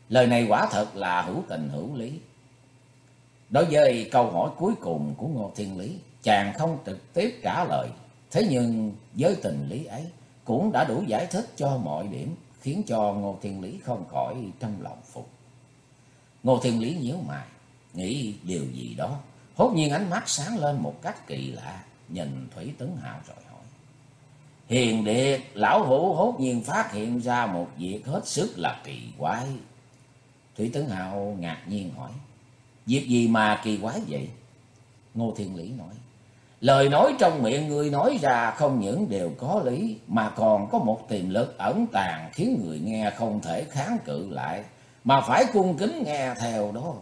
Lời này quả thật là hữu tình hữu lý. Đối với câu hỏi cuối cùng của Ngô Thiên Lý, chàng không trực tiếp trả lời. Thế nhưng với tình lý ấy cũng đã đủ giải thích cho mọi điểm, khiến cho Ngô Thiên Lý không khỏi trong lòng phục. Ngô Thiên Lý nhíu mày, nghĩ điều gì đó. Hốt nhiên ánh mắt sáng lên một cách kỳ lạ, nhìn Thủy Tấn Hạo rồi hỏi. Hiền Điệt, lão hữu hốt nhiên phát hiện ra một việc hết sức là kỳ quái. Thủy Tấn Hạo ngạc nhiên hỏi. Việc gì mà kỳ quái vậy? Ngô Thiên Lý nói. Lời nói trong miệng người nói ra không những đều có lý, mà còn có một tiềm lực ẩn tàng khiến người nghe không thể kháng cự lại, mà phải cung kính nghe theo đó.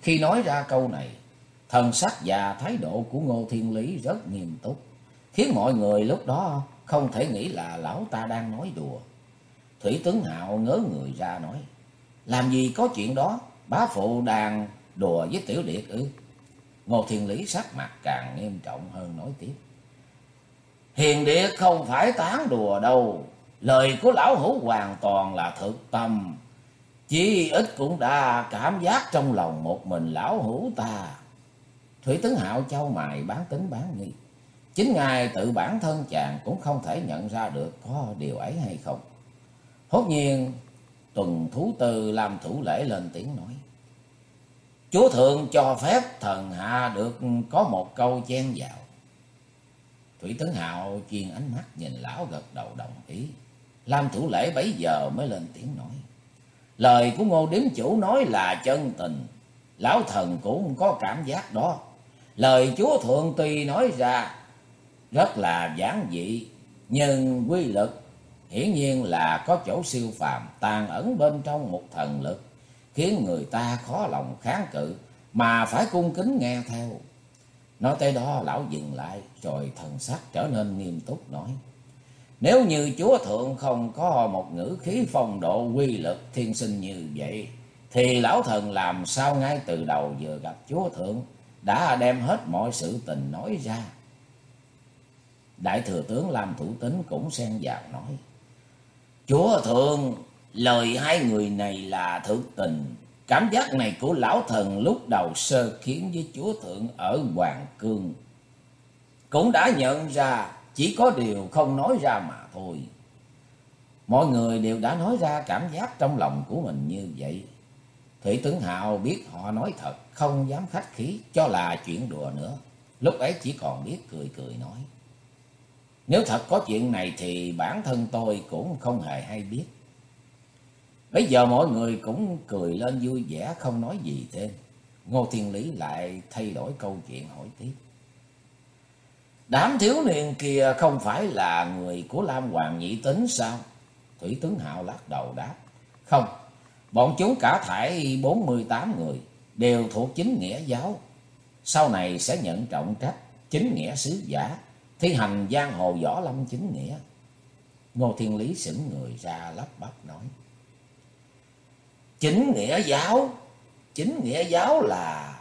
Khi nói ra câu này, thần sắc và thái độ của Ngô Thiên Lý rất nghiêm túc, khiến mọi người lúc đó không thể nghĩ là lão ta đang nói đùa. Thủy tướng Hạo ngớ người ra nói, làm gì có chuyện đó, bá phụ đang đùa với tiểu điệt ư. Ngô Thiên Lý sắc mặt càng nghiêm trọng hơn nói tiếp. Hiền điệt không phải tán đùa đâu, lời của lão hữu hoàn toàn là thực tâm. Chỉ ít cũng đã cảm giác trong lòng một mình lão hữu ta. Thủy tướng Hạo châu mài bán tính bán nghi. Chính ngài tự bản thân chàng cũng không thể nhận ra được có điều ấy hay không. Hốt nhiên, tuần thú tư làm thủ lễ lên tiếng nói. Chúa thượng cho phép thần hạ được có một câu chen vào. Thủy Tấn Hạo chuyên ánh mắt nhìn lão gật đầu đồng ý. Lam thủ lễ bấy giờ mới lên tiếng nói. Lời của ngô điếm chủ nói là chân tình. Lão thần cũng có cảm giác đó. Lời chúa thượng tuy nói ra rất là giản dị. Nhưng quy lực hiển nhiên là có chỗ siêu phàm tàn ẩn bên trong một thần lực khiến người ta khó lòng kháng cự, mà phải cung kính nghe theo. Nói tới đó lão dừng lại, rồi thần sắc trở nên nghiêm túc nói. Nếu như chúa thượng không có một ngữ khí phong độ quy lực thiên sinh như vậy, thì lão thần làm sao ngay từ đầu vừa gặp chúa thượng, đã đem hết mọi sự tình nói ra. Đại thừa tướng làm thủ tính cũng xen vào nói. Chúa thượng Lời hai người này là thực tình. Cảm giác này của lão thần lúc đầu sơ kiến với chúa thượng ở Hoàng Cương. Cũng đã nhận ra, chỉ có điều không nói ra mà thôi. Mọi người đều đã nói ra cảm giác trong lòng của mình như vậy. Thủy tướng Hạo biết họ nói thật, không dám khách khí, cho là chuyện đùa nữa. Lúc ấy chỉ còn biết cười cười nói. Nếu thật có chuyện này thì bản thân tôi cũng không hề hay biết. Bây giờ mọi người cũng cười lên vui vẻ không nói gì thêm. Ngô Thiên Lý lại thay đổi câu chuyện hỏi tiếp. Đám thiếu niên kia không phải là người của Lam Hoàng Nhị Tính sao? Thủy tướng Hạo lắc đầu đáp. Không, bọn chúng cả thải 48 người đều thuộc chính nghĩa giáo. Sau này sẽ nhận trọng trách chính nghĩa sứ giả, thi hành giang hồ võ lâm chính nghĩa. Ngô Thiên Lý sững người ra lắp bắp nói. Chính nghĩa giáo, chính nghĩa giáo là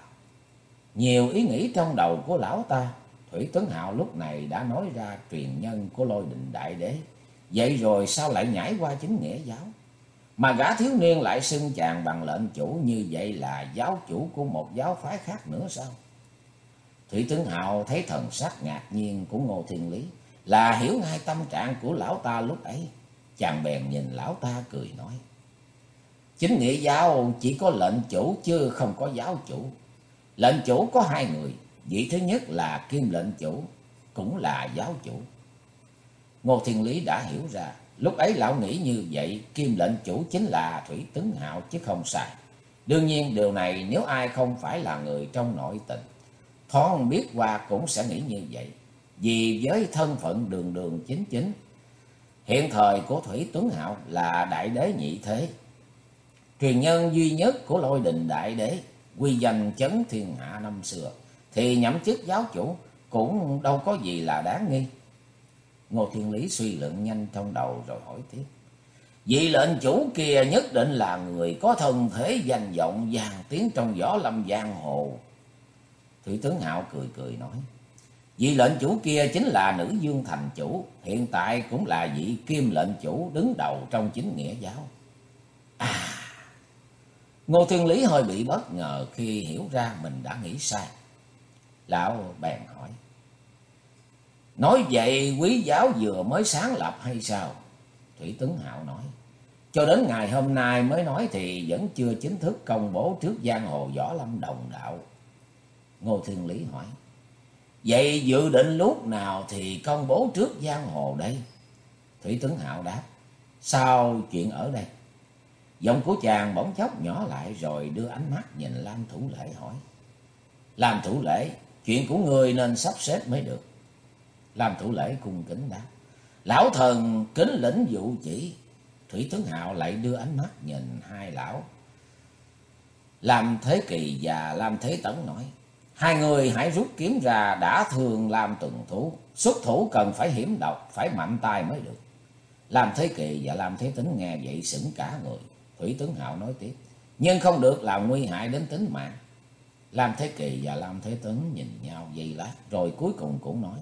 nhiều ý nghĩ trong đầu của lão ta. Thủy Tuấn Hạo lúc này đã nói ra truyền nhân của lôi định đại đế. Vậy rồi sao lại nhảy qua chính nghĩa giáo? Mà gã thiếu niên lại xưng chàng bằng lệnh chủ như vậy là giáo chủ của một giáo phái khác nữa sao? Thủy Tướng Hạo thấy thần sắc ngạc nhiên của Ngô Thiên Lý là hiểu ngay tâm trạng của lão ta lúc ấy. Chàng bèn nhìn lão ta cười nói. Chính nghĩa giáo chỉ có lệnh chủ chứ không có giáo chủ. Lệnh chủ có hai người. Vị thứ nhất là kim lệnh chủ, cũng là giáo chủ. Ngô Thiên Lý đã hiểu ra. Lúc ấy lão nghĩ như vậy, kim lệnh chủ chính là Thủy tướng Hạo chứ không sai. Đương nhiên điều này nếu ai không phải là người trong nội tình, thoáng biết qua cũng sẽ nghĩ như vậy. Vì với thân phận đường đường chính chính, hiện thời của Thủy Tuấn Hạo là đại đế nhị thế, truyền nhân duy nhất của lôi đình đại đế, quy danh chấn thiên hạ năm xưa, thì nhậm chức giáo chủ cũng đâu có gì là đáng nghi. Ngô Thiên Lý suy luận nhanh trong đầu rồi hỏi tiếp. Vị lệnh chủ kia nhất định là người có thân thế danh vọng vàng tiếng trong võ lâm giang hồ. Thủy tướng Hạo cười cười nói. Vị lệnh chủ kia chính là nữ dương thành chủ, hiện tại cũng là vị kim lệnh chủ đứng đầu trong chính nghĩa giáo. À, Ngô Thiên Lý hơi bị bất ngờ khi hiểu ra mình đã nghĩ sai. Lão bèn hỏi. Nói vậy quý giáo vừa mới sáng lập hay sao? Thủy tướng Hạo nói. Cho đến ngày hôm nay mới nói thì vẫn chưa chính thức công bố trước giang hồ võ lâm đồng đạo. Ngô Thiên Lý hỏi. Vậy dự định lúc nào thì công bố trước giang hồ đây? Thủy Tấn Hạo đáp. Sao chuyện ở đây? Giọng của chàng bỗng chốc nhỏ lại rồi đưa ánh mắt nhìn Lam Thủ Lễ hỏi. Lam Thủ Lễ, chuyện của người nên sắp xếp mới được. Lam Thủ Lễ cung kính đáp. Lão thần kính lĩnh dụ chỉ. Thủy Tướng Hạo lại đưa ánh mắt nhìn hai lão. Lam Thế Kỳ và Lam Thế Tấn nói. Hai người hãy rút kiếm ra đã thường làm tuần thủ Xuất thủ cần phải hiểm độc, phải mạnh tay mới được. làm Thế Kỳ và làm Thế Tính nghe vậy sững cả người. Thủy tướng Hạo nói tiếp. Nhưng không được làm nguy hại đến tính mạng. Lam Thế Kỳ và Lam Thế tấn nhìn nhau giây lát. Rồi cuối cùng cũng nói.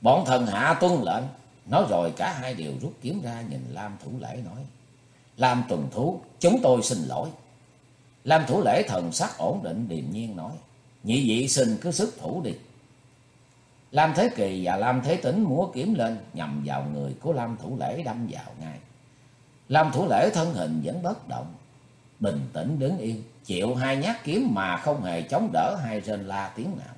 Bọn thần hạ tuân lệnh. Nói rồi cả hai đều rút kiếm ra nhìn Lam Thủ Lễ nói. Lam tuần thú, chúng tôi xin lỗi. Lam Thủ Lễ thần sắc ổn định điềm nhiên nói. Nhị vị xin cứ sức thủ đi. Lam Thế Kỳ và Lam Thế tĩnh múa kiếm lên nhằm vào người của Lam Thủ Lễ đâm vào ngay. Lam Thủ Lễ thân hình vẫn bất động, bình tĩnh đứng yên, chịu hai nhát kiếm mà không hề chống đỡ hay rên la tiếng nào.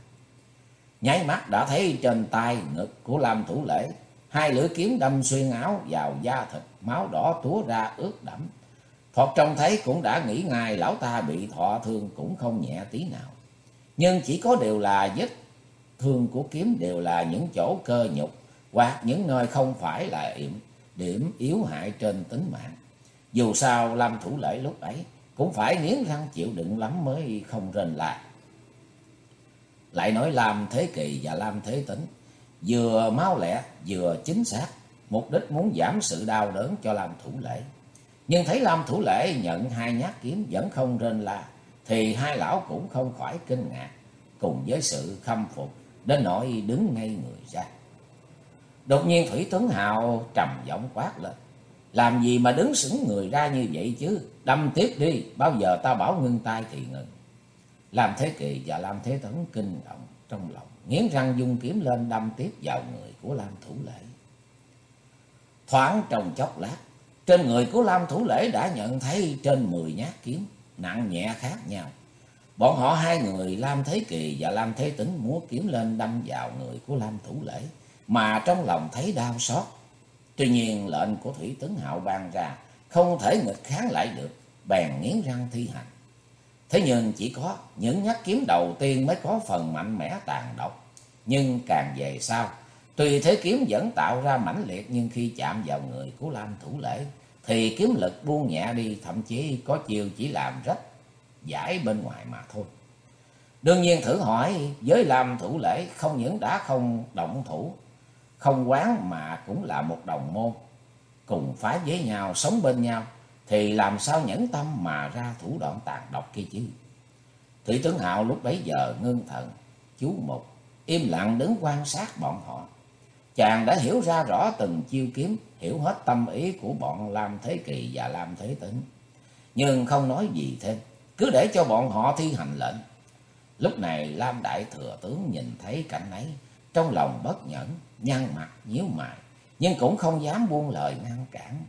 Nháy mắt đã thấy trên tay ngực của Lam Thủ Lễ, hai lưỡi kiếm đâm xuyên áo vào da thịt, máu đỏ túa ra ướt đẫm. Thoạt trông thấy cũng đã nghĩ ngay lão ta bị thọ thương cũng không nhẹ tí nào. Nhưng chỉ có điều là vết thương của kiếm đều là những chỗ cơ nhục hoặc những nơi không phải là điểm, điểm yếu hại trên tính mạng. Dù sao Lâm Thủ Lễ lúc ấy cũng phải nghiến răng chịu đựng lắm mới không rên la. Lại nói Lam Thế Kỳ và Lam Thế Tính vừa máu lẹ vừa chính xác, mục đích muốn giảm sự đau đớn cho Lam Thủ Lễ. Nhưng thấy Lam Thủ Lễ nhận hai nhát kiếm vẫn không rên la, thì hai lão cũng không khỏi kinh ngạc, cùng với sự khâm phục, đến nỗi đứng ngay người ra. Đột nhiên Thủy Tuấn Hào trầm giọng quát lên. Làm gì mà đứng sững người ra như vậy chứ? Đâm tiếp đi, bao giờ ta bảo ngưng tay thì ngừng. Làm Thế Kỳ và Lam Thế Tấn kinh động trong lòng, nghiến răng dung kiếm lên đâm tiếp vào người của Lam Thủ Lễ. Thoáng trong chốc lát, trên người của Lam Thủ Lễ đã nhận thấy trên mười nhát kiếm, nặng nhẹ khác nhau. Bọn họ hai người Lam Thế Kỳ và Lam Thế Tính múa kiếm lên đâm vào người của Lam Thủ Lễ, mà trong lòng thấy đau xót. Tuy nhiên lệnh của Thủy Tấn Hạo ban ra không thể nghịch kháng lại được, bèn nghiến răng thi hành. Thế nhưng chỉ có những nhát kiếm đầu tiên mới có phần mạnh mẽ tàn độc, nhưng càng về sau, tùy thế kiếm vẫn tạo ra mãnh liệt nhưng khi chạm vào người của Lam Thủ Lễ thì kiếm lực buông nhẹ đi, thậm chí có chiều chỉ làm rách giải bên ngoài mà thôi. Đương nhiên thử hỏi với làm Thủ Lễ không những đã không động thủ, không quán mà cũng là một đồng môn, cùng phái với nhau, sống bên nhau, thì làm sao nhẫn tâm mà ra thủ đoạn tàn độc kia chứ? Thủy tướng Hạo lúc bấy giờ ngưng thần, chú mục, im lặng đứng quan sát bọn họ. Chàng đã hiểu ra rõ từng chiêu kiếm, hiểu hết tâm ý của bọn Lam Thế Kỳ và Lam Thế Tấn. Nhưng không nói gì thêm, cứ để cho bọn họ thi hành lệnh. Lúc này Lam Đại Thừa Tướng nhìn thấy cảnh ấy, trong lòng bất nhẫn, nhăn mặt, nhíu mày, nhưng cũng không dám buông lời ngăn cản.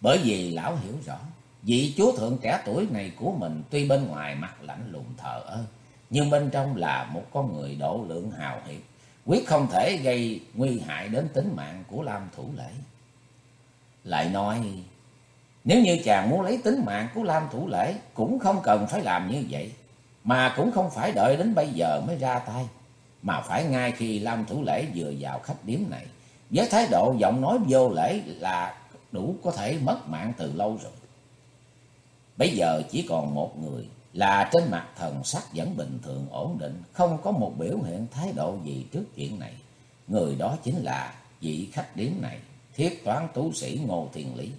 Bởi vì lão hiểu rõ, vị chúa thượng trẻ tuổi này của mình tuy bên ngoài mặt lạnh lùng thờ ơ, nhưng bên trong là một con người độ lượng hào hiệp, quyết không thể gây nguy hại đến tính mạng của Lam Thủ Lễ. Lại nói, nếu như chàng muốn lấy tính mạng của Lam Thủ Lễ, cũng không cần phải làm như vậy, mà cũng không phải đợi đến bây giờ mới ra tay, mà phải ngay khi Lam Thủ Lễ vừa vào khách điếm này, với thái độ giọng nói vô lễ là đủ có thể mất mạng từ lâu rồi. Bây giờ chỉ còn một người là trên mặt thần sắc vẫn bình thường ổn định, không có một biểu hiện thái độ gì trước chuyện này. Người đó chính là vị khách điếm này, thiết toán tú sĩ Ngô Thiền Lý.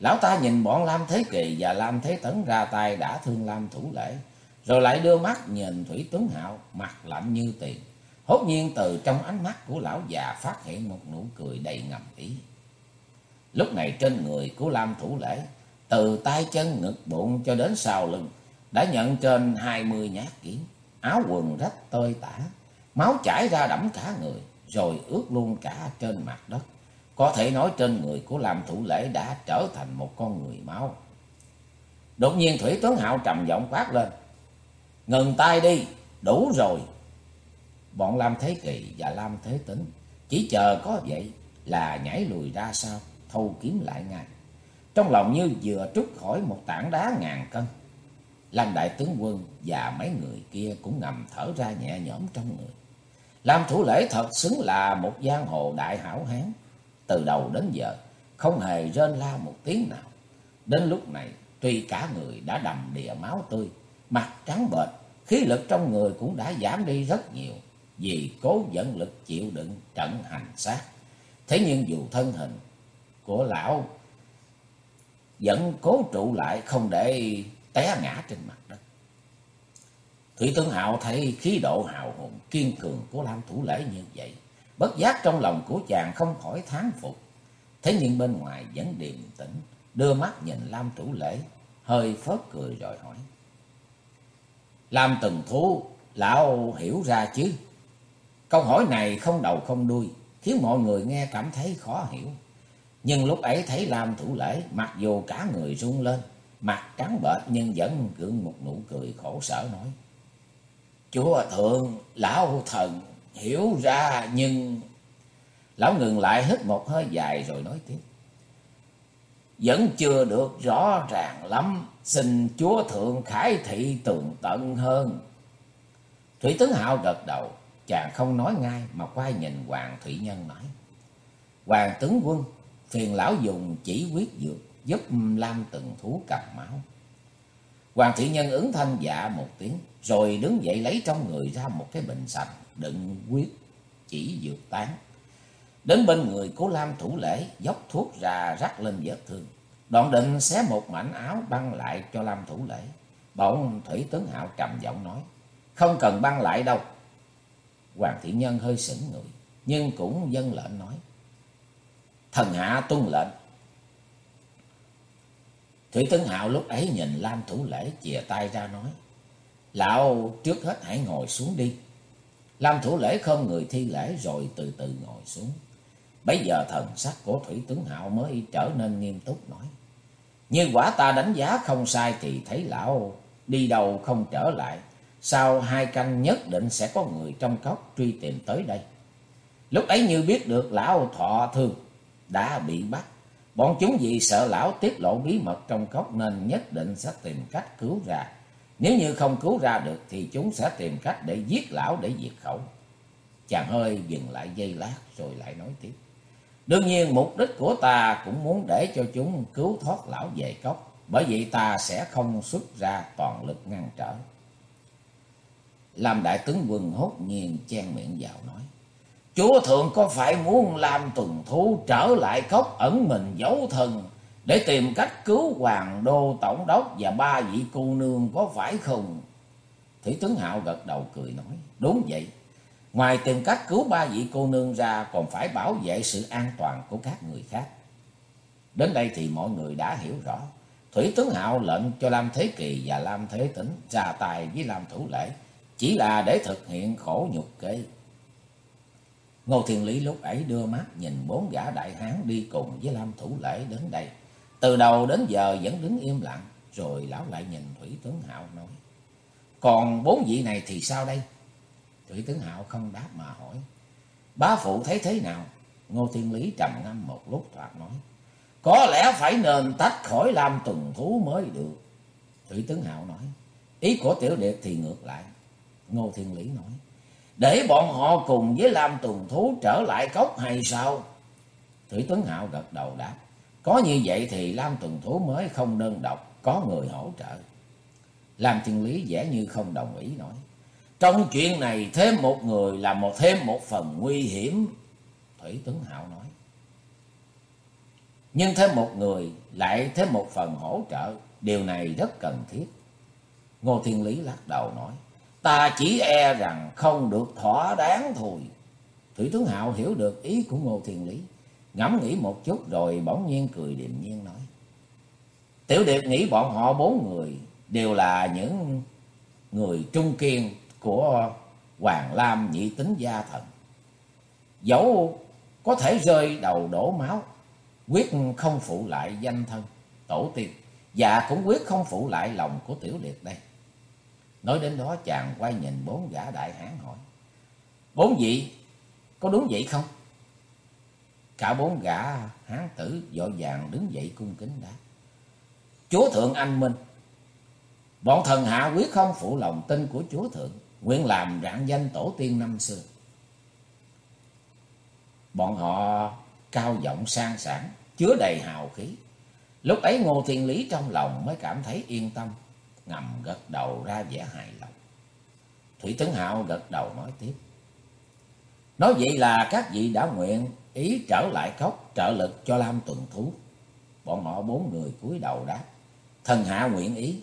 Lão ta nhìn bọn Lam Thế Kỳ và Lam Thế Tấn ra tay đã thương Lam Thủ Lễ, rồi lại đưa mắt nhìn Thủy Tuấn Hạo mặt lạnh như tiền. Hốt nhiên từ trong ánh mắt của lão già phát hiện một nụ cười đầy ngầm ý. Lúc này trên người của Lam Thủ Lễ, từ tay chân ngực bụng cho đến sau lưng, đã nhận trên hai mươi nhát kiếm, áo quần rách tơi tả, máu chảy ra đẫm cả người, rồi ướt luôn cả trên mặt đất. Có thể nói trên người của làm Thủ Lễ đã trở thành một con người máu. Đột nhiên Thủy Tuấn Hạo trầm giọng quát lên. Ngừng tay đi, đủ rồi. Bọn Lam Thế Kỳ và Lam Thế Tính chỉ chờ có vậy là nhảy lùi ra sau, thâu kiếm lại ngay. trong lòng như vừa trút khỏi một tảng đá ngàn cân. Lam đại tướng quân và mấy người kia cũng ngầm thở ra nhẹ nhõm trong người. làm thủ lễ thật xứng là một giang hồ đại hảo hán. Từ đầu đến giờ không hề rên la một tiếng nào. Đến lúc này tuy cả người đã đầm đìa máu tươi, mặt trắng bệch, khí lực trong người cũng đã giảm đi rất nhiều vì cố dẫn lực chịu đựng trận hành sát. Thế nhưng dù thân hình của lão vẫn cố trụ lại không để té ngã trên mặt đất. Thủy tướng Hạo thấy khí độ hào hùng kiên cường của Lam Thủ Lễ như vậy, bất giác trong lòng của chàng không khỏi thán phục. Thế nhưng bên ngoài vẫn điềm tĩnh, đưa mắt nhìn Lam Thủ Lễ, hơi phớt cười rồi hỏi. Lam từng thú, lão hiểu ra chứ? Câu hỏi này không đầu không đuôi, khiến mọi người nghe cảm thấy khó hiểu. Nhưng lúc ấy thấy Lam Thủ Lễ, mặc dù cả người run lên, mặt trắng bệch nhưng vẫn gượng một nụ cười khổ sở nói. Chúa thượng, lão thần hiểu ra nhưng... Lão ngừng lại hít một hơi dài rồi nói tiếp. Vẫn chưa được rõ ràng lắm, xin chúa thượng khải thị tường tận hơn. Thủy tướng Hạo gật đầu, chàng không nói ngay mà quay nhìn Hoàng Thủy Nhân nói. Hoàng tướng quân, phiền lão dùng chỉ quyết dược giúp Lam từng thú cầm máu. Hoàng thị Nhân ứng thanh dạ một tiếng, rồi đứng dậy lấy trong người ra một cái bình sành đựng quyết chỉ dược tán. Đến bên người của Lam Thủ Lễ dốc thuốc ra rắc lên vết thương. Đoạn định xé một mảnh áo băng lại cho Lam Thủ Lễ. Bỗng Thủy Tướng Hạo trầm giọng nói, không cần băng lại đâu. Hoàng Thị Nhân hơi sững người, nhưng cũng dân lệnh nói, thần hạ tuân lệnh. Thủy Tướng Hạo lúc ấy nhìn Lam Thủ Lễ chìa tay ra nói, lão trước hết hãy ngồi xuống đi. Lam Thủ Lễ không người thi lễ rồi từ từ ngồi xuống. Bây giờ thần sắc của Thủy Tướng Hạo mới trở nên nghiêm túc nói. Như quả ta đánh giá không sai thì thấy lão đi đâu không trở lại. Sau hai canh nhất định sẽ có người trong cốc truy tìm tới đây. Lúc ấy như biết được lão thọ thương đã bị bắt. Bọn chúng vì sợ lão tiết lộ bí mật trong cốc nên nhất định sẽ tìm cách cứu ra. Nếu như không cứu ra được thì chúng sẽ tìm cách để giết lão để diệt khẩu. Chàng hơi dừng lại giây lát rồi lại nói tiếp. Đương nhiên mục đích của ta cũng muốn để cho chúng cứu thoát lão về cốc. Bởi vậy ta sẽ không xuất ra toàn lực ngăn trở. Làm đại tướng quân hốt nhiên chen miệng vào nói. Chúa thượng có phải muốn làm tuần thú trở lại cốc ẩn mình giấu thần để tìm cách cứu hoàng đô tổng đốc và ba vị cô nương có phải không? Thủy tướng Hạo gật đầu cười nói. Đúng vậy. Ngoài tìm cách cứu ba vị cô nương ra, còn phải bảo vệ sự an toàn của các người khác. Đến đây thì mọi người đã hiểu rõ. Thủy tướng Hạo lệnh cho Lam Thế Kỳ và Lam Thế Tĩnh ra tài với Lam Thủ Lễ. Chỉ là để thực hiện khổ nhục kế. Ngô Thiên Lý lúc ấy đưa mắt nhìn bốn gã đại hán đi cùng với Lam Thủ Lễ đến đây. Từ đầu đến giờ vẫn đứng im lặng. Rồi lão lại nhìn Thủy tướng Hạo nói. Còn bốn vị này thì sao đây? Thủy tướng Hạo không đáp mà hỏi. Bá phụ thấy thế nào? Ngô Thiên Lý trầm ngâm một lúc thoạt nói. Có lẽ phải nên tách khỏi Lam tuần thú mới được. Thủy tướng Hạo nói. Ý của Tiểu Điệp thì ngược lại. Ngô Thiên Lý nói. Để bọn họ cùng với Lam Tùng thú trở lại cốc hay sao? Thủy Tuấn Hạo gật đầu đáp. Có như vậy thì Lam Tùng thú mới không đơn độc, có người hỗ trợ. Lam Thiên Lý vẻ như không đồng ý nói. Trong chuyện này thêm một người là một thêm một phần nguy hiểm. Thủy Tuấn Hạo nói. Nhưng thêm một người lại thêm một phần hỗ trợ. Điều này rất cần thiết. Ngô Thiên Lý lắc đầu nói. Ta chỉ e rằng không được thỏa đáng thôi. Thủy tướng Hạo hiểu được ý của Ngô Thiền Lý. Ngẫm nghĩ một chút rồi bỗng nhiên cười điềm nhiên nói. Tiểu Điệp nghĩ bọn họ bốn người đều là những người trung kiên của Hoàng Lam nhị tính gia thần. Dẫu có thể rơi đầu đổ máu, quyết không phụ lại danh thân, tổ tiên, và cũng quyết không phụ lại lòng của tiểu Điệp đây. Nói đến đó chàng quay nhìn bốn gã đại hán hỏi. Bốn vị, có đúng vậy không? Cả bốn gã hán tử dội vàng đứng dậy cung kính đáp. Chúa thượng anh minh. Bọn thần hạ quyết không phụ lòng tin của chúa thượng, nguyện làm rạng danh tổ tiên năm xưa. Bọn họ cao giọng sang sảng, chứa đầy hào khí. Lúc ấy Ngô Thiên Lý trong lòng mới cảm thấy yên tâm, ngầm gật đầu ra vẻ hài lòng. Thủy Tấn Hạo gật đầu nói tiếp. Nói vậy là các vị đã nguyện ý trở lại cốc trợ lực cho Lam Tuần Thú. Bọn họ bốn người cúi đầu đáp. Thần hạ nguyện ý.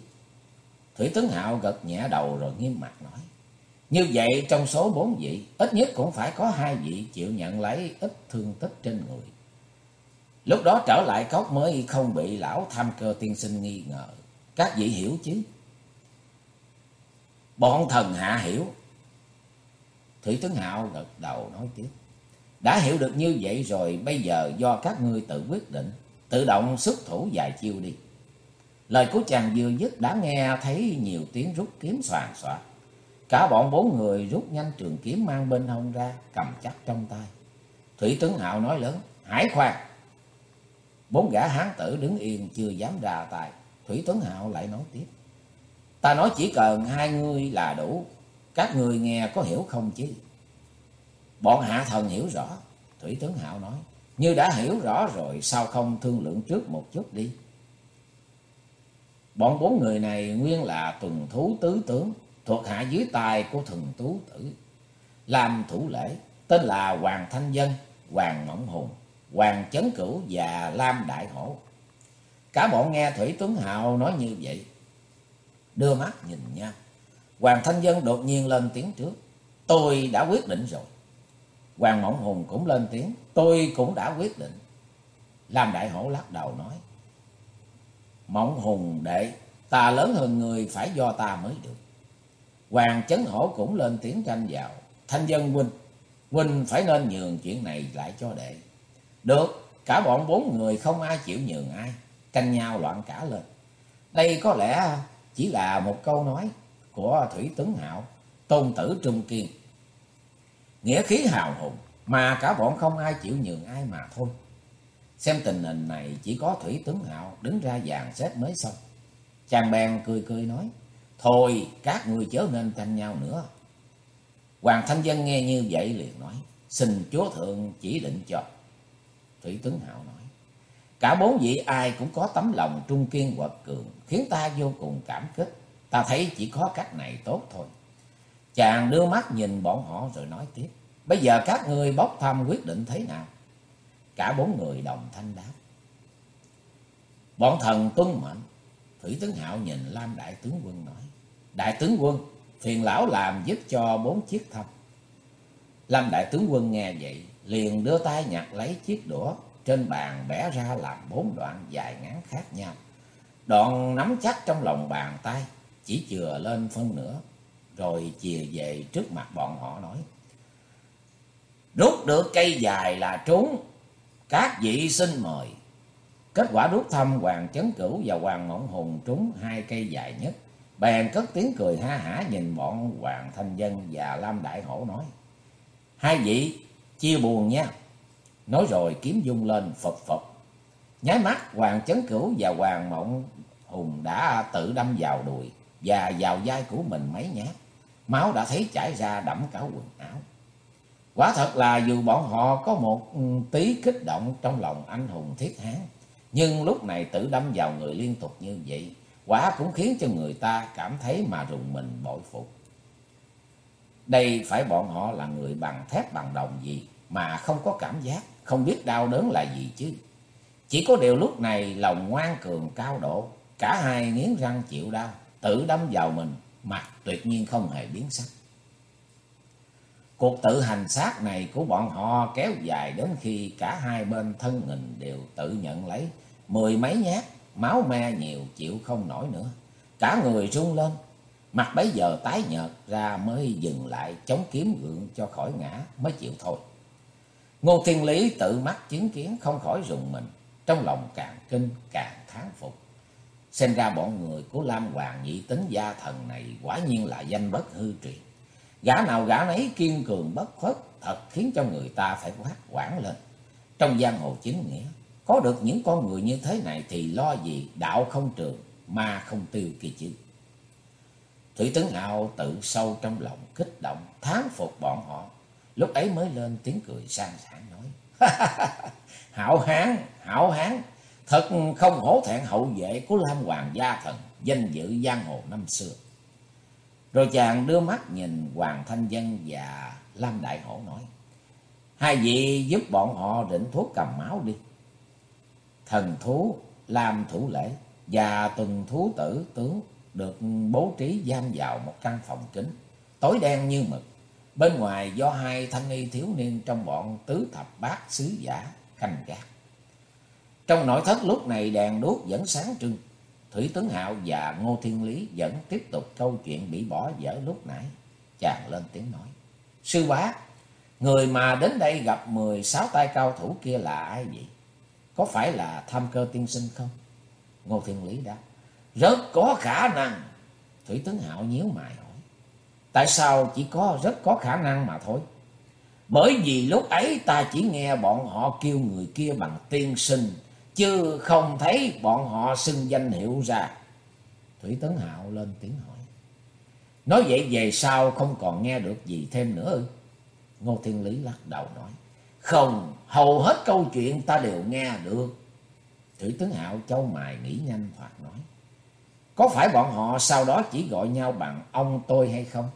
Thủy Tấn Hạo gật nhẹ đầu rồi nghiêm mặt nói. Như vậy trong số bốn vị, ít nhất cũng phải có hai vị chịu nhận lấy ít thương tích trên người. Lúc đó trở lại cốc mới không bị lão tham cơ tiên sinh nghi ngờ. Các vị hiểu chứ? Bọn thần hạ hiểu. Thủy tướng Hạo gật đầu nói tiếp. Đã hiểu được như vậy rồi, bây giờ do các ngươi tự quyết định, tự động xuất thủ vài chiêu đi. Lời của chàng vừa dứt đã nghe thấy nhiều tiếng rút kiếm soàn soạt. Cả bọn bốn người rút nhanh trường kiếm mang bên hông ra, cầm chắc trong tay. Thủy tướng Hạo nói lớn, hải khoan. Bốn gã hán tử đứng yên chưa dám ra tài Thủy tướng Hạo lại nói tiếp. Ta nói chỉ cần hai người là đủ. Các người nghe có hiểu không chứ? Bọn hạ thần hiểu rõ. Thủy tướng Hạo nói. Như đã hiểu rõ rồi sao không thương lượng trước một chút đi. Bọn bốn người này nguyên là tuần thú tứ tướng. Thuộc hạ dưới tay của thần tú tử. Làm thủ lễ. Tên là Hoàng Thanh Dân, Hoàng Mộng Hùng, Hoàng Chấn Cửu và Lam Đại Hổ. Cả bọn nghe Thủy Tuấn Hạo nói như vậy đưa mắt nhìn nhau. Hoàng Thanh Dân đột nhiên lên tiếng trước. Tôi đã quyết định rồi. Hoàng Mộng Hùng cũng lên tiếng. Tôi cũng đã quyết định. Lam Đại Hổ lắc đầu nói. Mộng Hùng đệ, ta lớn hơn người phải do ta mới được. Hoàng Chấn Hổ cũng lên tiếng tranh vào. Thanh Dân huynh, huynh phải nên nhường chuyện này lại cho đệ. Được, cả bọn bốn người không ai chịu nhường ai. Tranh nhau loạn cả lên. Đây có lẽ chỉ là một câu nói của Thủy Tuấn Hạo, tôn tử Trung Kiên. Nghĩa khí hào hùng mà cả bọn không ai chịu nhường ai mà thôi. Xem tình hình này chỉ có Thủy Tuấn Hạo đứng ra dàn xếp mới xong. Chàng bèn cười cười nói, Thôi các người chớ nên tranh nhau nữa. Hoàng Thanh Dân nghe như vậy liền nói, Xin chúa thượng chỉ định cho. Thủy Tuấn Hạo nói, Cả bốn vị ai cũng có tấm lòng trung kiên quật cường, khiến ta vô cùng cảm kích. Ta thấy chỉ có cách này tốt thôi. Chàng đưa mắt nhìn bọn họ rồi nói tiếp. Bây giờ các ngươi bốc thăm quyết định thế nào? Cả bốn người đồng thanh đáp. Bọn thần tuân mệnh. Thủy tướng Hạo nhìn Lam Đại tướng quân nói. Đại tướng quân, phiền lão làm giúp cho bốn chiếc thăm. Lam Đại tướng quân nghe vậy, liền đưa tay nhặt lấy chiếc đũa trên bàn bẻ ra làm bốn đoạn dài ngắn khác nhau. Đoạn nắm chắc trong lòng bàn tay, chỉ chừa lên phân nữa, rồi chìa về trước mặt bọn họ nói. Rút được cây dài là trúng, các vị xin mời. Kết quả rút thăm Hoàng Chấn Cửu và Hoàng Mộng Hùng trúng hai cây dài nhất. Bèn cất tiếng cười ha hả nhìn bọn Hoàng Thanh Dân và Lam Đại Hổ nói. Hai vị chia buồn nha. Nói rồi kiếm dung lên, phập phập. Nháy mắt, Hoàng Chấn Cửu và Hoàng Mộng Hùng đã tự đâm vào đùi và vào vai của mình mấy nhát. Máu đã thấy chảy ra đẫm cả quần áo. Quả thật là dù bọn họ có một ừ, tí kích động trong lòng anh hùng thiết hán. Nhưng lúc này tự đâm vào người liên tục như vậy. Quả cũng khiến cho người ta cảm thấy mà rùng mình bội phục. Đây phải bọn họ là người bằng thép bằng đồng gì mà không có cảm giác không biết đau đớn là gì chứ. Chỉ có điều lúc này lòng ngoan cường cao độ, cả hai nghiến răng chịu đau, tự đâm vào mình, mặt tuyệt nhiên không hề biến sắc. Cuộc tự hành sát này của bọn họ kéo dài đến khi cả hai bên thân hình đều tự nhận lấy mười mấy nhát, máu me nhiều chịu không nổi nữa. Cả người rung lên, mặt bấy giờ tái nhợt ra mới dừng lại chống kiếm gượng cho khỏi ngã mới chịu thôi. Ngô Thiên Lý tự mắt chứng kiến không khỏi rùng mình, trong lòng càng kinh càng thán phục. Xem ra bọn người của Lam Hoàng nhị tính gia thần này quả nhiên là danh bất hư truyền. Gã nào gã nấy kiên cường bất khuất, thật khiến cho người ta phải quát quảng lên. Trong giang hồ chính nghĩa, Có được những con người như thế này thì lo gì đạo không trường, ma không tiêu kỳ chứ. Thủy tướng Hạo tự sâu trong lòng kích động, thán phục bọn họ. Lúc ấy mới lên tiếng cười sang sảng nói. hảo hán, hảo hán, thật không hổ thẹn hậu vệ của Lam Hoàng gia thần, danh dự giang hồ năm xưa. Rồi chàng đưa mắt nhìn Hoàng Thanh Dân và Lam Đại Hổ nói. Hai vị giúp bọn họ định thuốc cầm máu đi. Thần thú Lam Thủ Lễ và từng thú tử tướng được bố trí giam vào một căn phòng kính, tối đen như mực. Bên ngoài do hai thanh y thiếu niên trong bọn tứ thập bát sứ giả canh gác. Trong nội thất lúc này đèn đuốc vẫn sáng trưng. Thủy tấn Hạo và Ngô Thiên Lý vẫn tiếp tục câu chuyện bị bỏ dở lúc nãy. Chàng lên tiếng nói. Sư bá, người mà đến đây gặp 16 tay cao thủ kia là ai vậy? Có phải là tham cơ tiên sinh không? Ngô Thiên Lý đáp. Rất có khả năng. Thủy tấn Hạo nhíu mày. Tại sao chỉ có rất có khả năng mà thôi? Bởi vì lúc ấy ta chỉ nghe bọn họ kêu người kia bằng tiên sinh, chứ không thấy bọn họ xưng danh hiệu ra. Thủy Tấn Hạo lên tiếng hỏi. Nói vậy về sau không còn nghe được gì thêm nữa ư? Ngô Thiên Lý lắc đầu nói. Không, hầu hết câu chuyện ta đều nghe được. Thủy Tấn Hạo châu mài nghĩ nhanh thoạt nói. Có phải bọn họ sau đó chỉ gọi nhau bằng ông tôi hay không?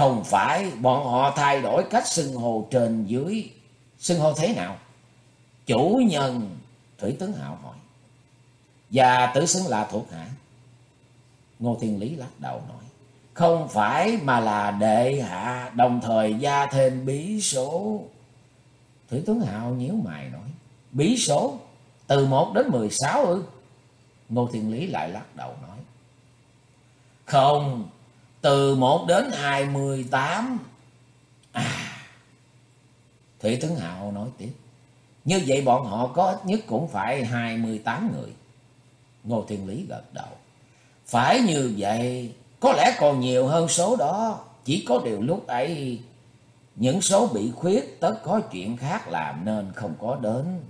Không phải, bọn họ thay đổi cách xưng hồ trên dưới. Xưng hô thế nào? Chủ nhân, Thủy Tướng Hạo hỏi. Và tự xưng là thuộc hạ. Ngô Thiên Lý lắc đầu nói. Không phải mà là đệ hạ đồng thời gia thêm bí số. Thủy Tướng Hạo nhíu mày nói. Bí số? Từ 1 đến 16 ư? Ngô Thiên Lý lại lắc đầu nói. Không, từ 1 đến 28. À. Thủy Tướng Hạo nói tiếp. Như vậy bọn họ có ít nhất cũng phải 28 người. Ngô Thiên Lý gật đầu. Phải như vậy, có lẽ còn nhiều hơn số đó. Chỉ có điều lúc ấy, những số bị khuyết tất có chuyện khác làm nên không có đến.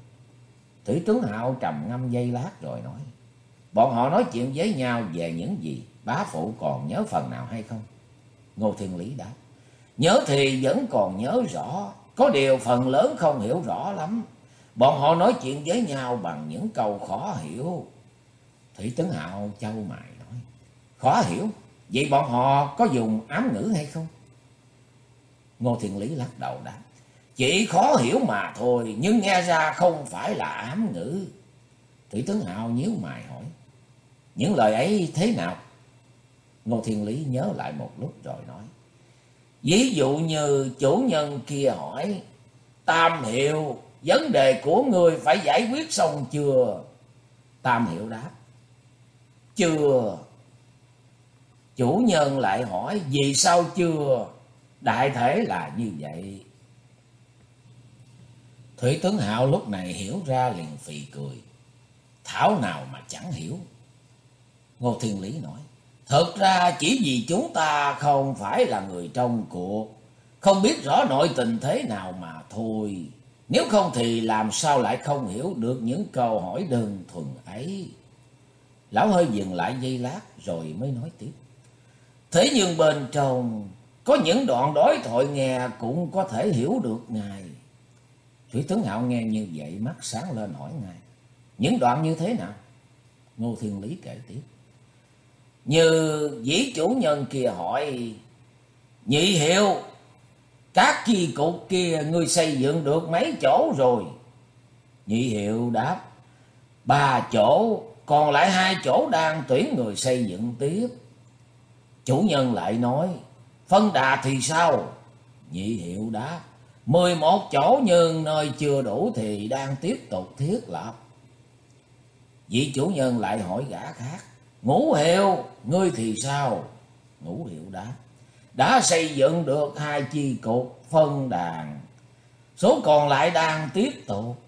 Thủy tướng Hạo trầm ngâm dây lát rồi nói. Bọn họ nói chuyện với nhau về những gì bá phụ còn nhớ phần nào hay không? Ngô Thiên Lý đáp. Nhớ thì vẫn còn nhớ rõ. Có điều phần lớn không hiểu rõ lắm. Bọn họ nói chuyện với nhau bằng những câu khó hiểu. Thủy Tấn Hạo châu mài nói. Khó hiểu? Vậy bọn họ có dùng ám ngữ hay không? Ngô Thiên Lý lắc đầu đáp. Chỉ khó hiểu mà thôi, nhưng nghe ra không phải là ám ngữ. Thủy Tấn Hạo nhíu mày hỏi. Những lời ấy thế nào? Ngô Thiên Lý nhớ lại một lúc rồi nói. Ví dụ như chủ nhân kia hỏi. Tam hiệu, vấn đề của người phải giải quyết xong chưa? Tam hiệu đáp. Chưa. Chủ nhân lại hỏi vì sao chưa? Đại thể là như vậy. Thủy tướng Hạo lúc này hiểu ra liền phì cười. Thảo nào mà chẳng hiểu. Ngô Thiên Lý nói. Thật ra chỉ vì chúng ta không phải là người trong cuộc. Không biết rõ nội tình thế nào mà thôi. Nếu không thì làm sao lại không hiểu được những câu hỏi đơn thuần ấy. Lão hơi dừng lại giây lát rồi mới nói tiếp. Thế nhưng bên trong, có những đoạn đối thoại nghe cũng có thể hiểu được ngài. Thủy tướng Hạo nghe như vậy, mắt sáng lên hỏi ngài. Những đoạn như thế nào? Ngô Thiên Lý kể tiếp. Như dĩ chủ nhân kia hỏi, nhị hiệu, các chi cục kia ngươi xây dựng được mấy chỗ rồi? Nhị hiệu đáp, ba chỗ, còn lại hai chỗ đang tuyển người xây dựng tiếp. Chủ nhân lại nói, phân đà thì sao? Nhị hiệu đáp, mười một chỗ nhưng nơi chưa đủ thì đang tiếp tục thiết lập. Vị chủ nhân lại hỏi gã khác. Ngũ hiệu, ngươi thì sao? Ngũ hiệu đáp. Đã xây dựng được hai chi cục phân đàn. Số còn lại đang tiếp tục.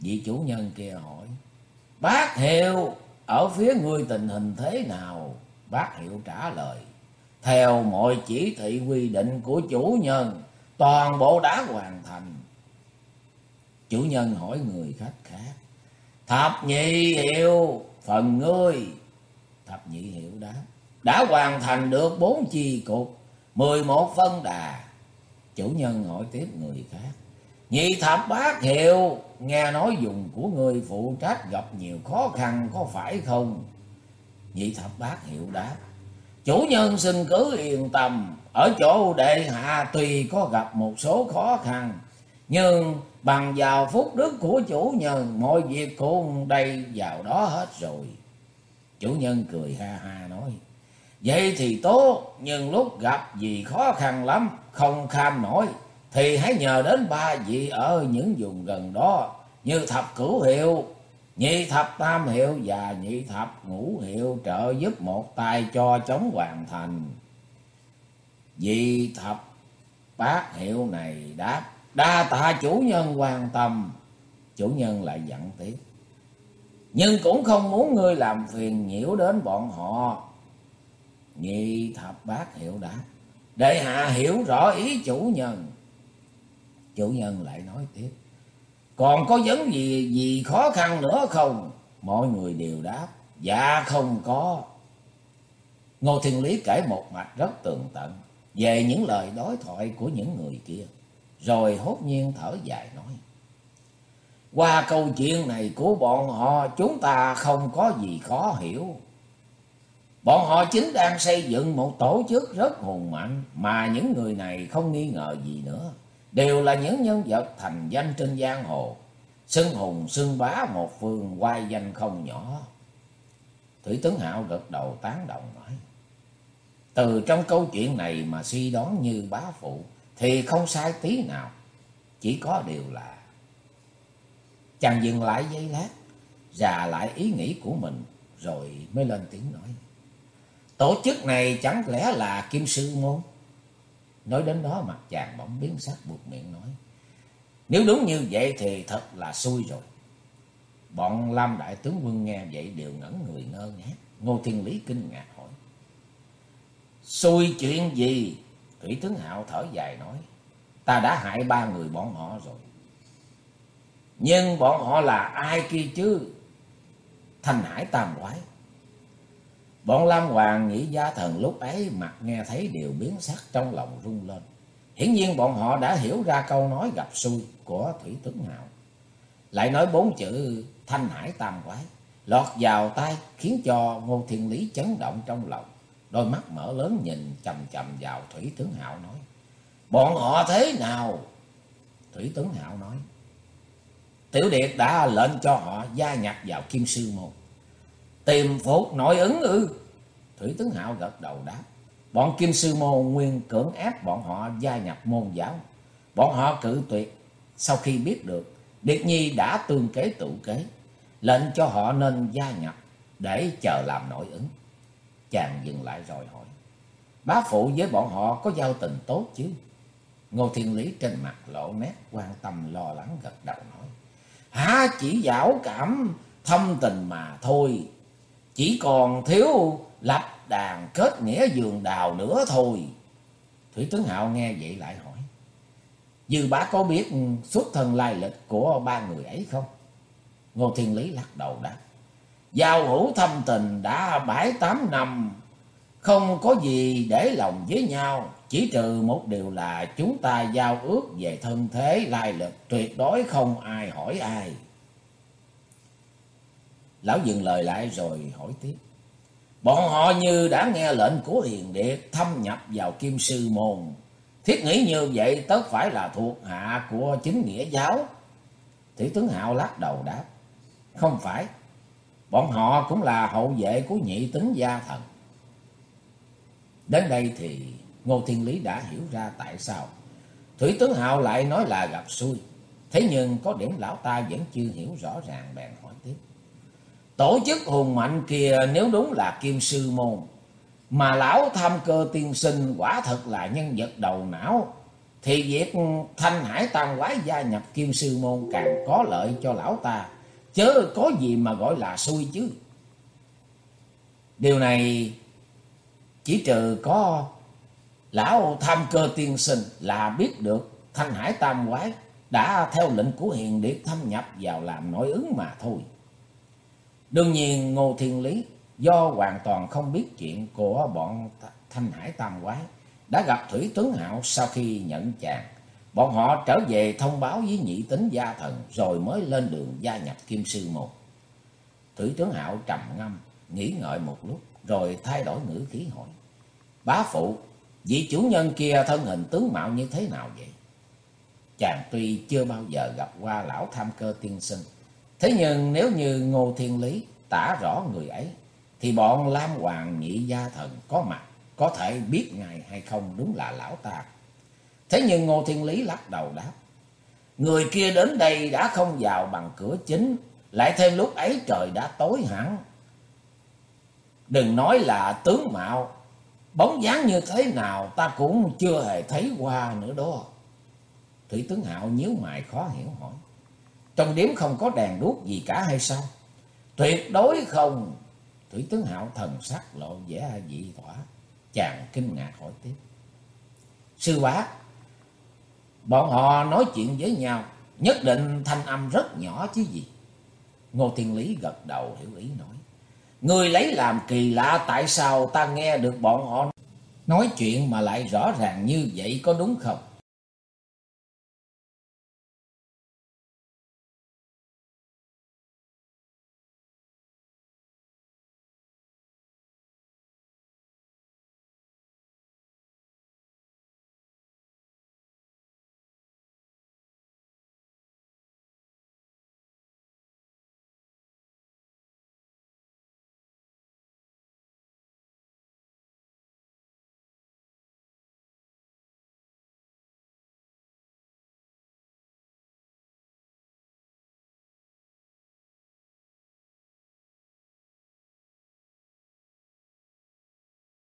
Vị chủ nhân kia hỏi. Bác hiệu, ở phía ngươi tình hình thế nào? Bác hiệu trả lời. Theo mọi chỉ thị quy định của chủ nhân, toàn bộ đã hoàn thành. Chủ nhân hỏi người khách khác. Thập nhị hiệu, phần ngươi. Thập nhị hiệu đáp. Đã hoàn thành được bốn chi cục, mười một phân đà. Chủ nhân hỏi tiếp người khác. Nhị thập bát hiệu, nghe nói dùng của người phụ trách gặp nhiều khó khăn có phải không? Nhị thập bát hiệu đáp. Chủ nhân xin cứ yên tâm, ở chỗ đệ hạ tuy có gặp một số khó khăn, nhưng bằng vào phúc đức của chủ nhân, mọi việc cũng đây vào đó hết rồi. Chủ nhân cười ha ha nói, vậy thì tốt, nhưng lúc gặp gì khó khăn lắm, không kham nổi, thì hãy nhờ đến ba vị ở những vùng gần đó, như thập cửu hiệu, nhị thập tam hiệu và nhị thập ngũ hiệu trợ giúp một tay cho chống hoàn thành. vị thập bát hiệu này đáp, đa tạ chủ nhân quan tâm. Chủ nhân lại dặn tiếp. Nhưng cũng không muốn ngươi làm phiền nhiễu đến bọn họ. Nhị thập bát hiểu đã, để hạ hiểu rõ ý chủ nhân. Chủ nhân lại nói tiếp. Còn có vấn gì gì khó khăn nữa không? Mọi người đều đáp. Dạ không có. Ngô Thiên Lý kể một mạch rất tường tận về những lời đối thoại của những người kia. Rồi hốt nhiên thở dài nói. Qua câu chuyện này của bọn họ chúng ta không có gì khó hiểu. Bọn họ chính đang xây dựng một tổ chức rất hùng mạnh mà những người này không nghi ngờ gì nữa đều là những nhân vật thành danh trên giang hồ, xưng hùng xưng bá một phương quay danh không nhỏ. Thủy tướng Hạo gật đầu tán đồng nói, từ trong câu chuyện này mà suy đoán như bá phụ thì không sai tí nào, chỉ có điều là chàng dừng lại giây lát, già lại ý nghĩ của mình rồi mới lên tiếng nói. Tổ chức này chẳng lẽ là kim sư môn? Nói đến đó mặt chàng bỗng biến sắc buộc miệng nói. Nếu đúng như vậy thì thật là xui rồi. Bọn Lam đại tướng quân nghe vậy đều ngẩn người ngơ ngác. Ngô Thiên Lý kinh ngạc hỏi. Xui chuyện gì? Thủy tướng Hạo thở dài nói. Ta đã hại ba người bọn họ rồi. Nhưng bọn họ là ai kia chứ? Thanh Hải Tam Quái. Bọn Lam Hoàng nghĩ gia thần lúc ấy mặt nghe thấy đều biến sắc trong lòng rung lên. Hiển nhiên bọn họ đã hiểu ra câu nói gặp xui của Thủy Tướng Hạo. Lại nói bốn chữ thanh hải tam quái, lọt vào tay khiến cho Ngô Thiên Lý chấn động trong lòng. Đôi mắt mở lớn nhìn chầm chầm vào Thủy Tướng Hạo nói. Bọn họ thế nào? Thủy Tướng Hạo nói. Tiểu Điệt đã lệnh cho họ gia nhập vào Kim Sư Môn. Tìm phốt nội ứng ư? Thủy tướng Hạo gật đầu đáp. Bọn Kim Sư Môn nguyên cưỡng ép bọn họ gia nhập môn giáo. Bọn họ cự tuyệt. Sau khi biết được, Điệt Nhi đã tương kế tụ kế. Lệnh cho họ nên gia nhập để chờ làm nội ứng. Chàng dừng lại rồi hỏi. Bá phụ với bọn họ có giao tình tốt chứ? Ngô Thiên Lý trên mặt lộ nét quan tâm lo lắng gật đầu nói há chỉ giảo cảm thâm tình mà thôi. Chỉ còn thiếu lập đàn kết nghĩa giường đào nữa thôi. Thủy Tướng Hạo nghe vậy lại hỏi. Dư bá có biết xuất thân lai lịch của ba người ấy không? Ngô Thiên Lý lắc đầu đáp. Giao hữu thâm tình đã bảy tám năm, không có gì để lòng với nhau. Chỉ trừ một điều là chúng ta giao ước về thân thế lai lịch, tuyệt đối không ai hỏi ai. Lão dừng lời lại rồi hỏi tiếp. Bọn họ như đã nghe lệnh của hiền điệt thâm nhập vào kim sư môn. Thiết nghĩ như vậy tất phải là thuộc hạ của chính nghĩa giáo. Thủy tướng Hạo lắc đầu đáp. Không phải. Bọn họ cũng là hậu vệ của nhị tính gia thần. Đến đây thì Ngô Thiên Lý đã hiểu ra tại sao. Thủy tướng Hạo lại nói là gặp xui. Thế nhưng có điểm lão ta vẫn chưa hiểu rõ ràng bèn hỏi tiếp. Tổ chức hùng mạnh kia nếu đúng là kim sư môn, mà lão tham cơ tiên sinh quả thật là nhân vật đầu não, thì việc thanh hải tam quái gia nhập kim sư môn càng có lợi cho lão ta, chớ có gì mà gọi là xui chứ. Điều này chỉ trừ có lão tham cơ tiên sinh là biết được thanh hải tam quái đã theo lệnh của Hiền điệp thâm nhập vào làm nội ứng mà thôi. Đương nhiên Ngô Thiên Lý do hoàn toàn không biết chuyện của bọn Thanh Hải Tam Quái đã gặp Thủy Tướng Hạo sau khi nhận chàng. Bọn họ trở về thông báo với nhị tính gia thần rồi mới lên đường gia nhập Kim Sư Môn. Thủy Tướng Hạo trầm ngâm, nghĩ ngợi một lúc rồi thay đổi ngữ khí hỏi. Bá phụ, vị chủ nhân kia thân hình tướng mạo như thế nào vậy? Chàng tuy chưa bao giờ gặp qua lão tham cơ tiên sinh. Thế nhưng nếu như Ngô Thiên Lý tả rõ người ấy, thì bọn Lam Hoàng nhị gia thần có mặt, có thể biết ngài hay không đúng là lão ta. Thế nhưng Ngô Thiên Lý lắc đầu đáp. Người kia đến đây đã không vào bằng cửa chính, lại thêm lúc ấy trời đã tối hẳn. Đừng nói là tướng mạo, bóng dáng như thế nào ta cũng chưa hề thấy qua nữa đó. Thủy tướng Hạo nhíu mày khó hiểu hỏi. Trong điểm không có đèn đuốc gì cả hay sao? Tuyệt đối không. Thủy tướng Hạo thần sắc lộ vẻ dị thỏa. Chàng kinh ngạc hỏi tiếp. Sư bá, bọn họ nói chuyện với nhau, nhất định thanh âm rất nhỏ chứ gì. Ngô Thiên Lý gật đầu hiểu ý nói. Người lấy làm kỳ lạ, tại sao ta nghe được bọn họ nói chuyện mà lại rõ ràng như vậy có đúng không?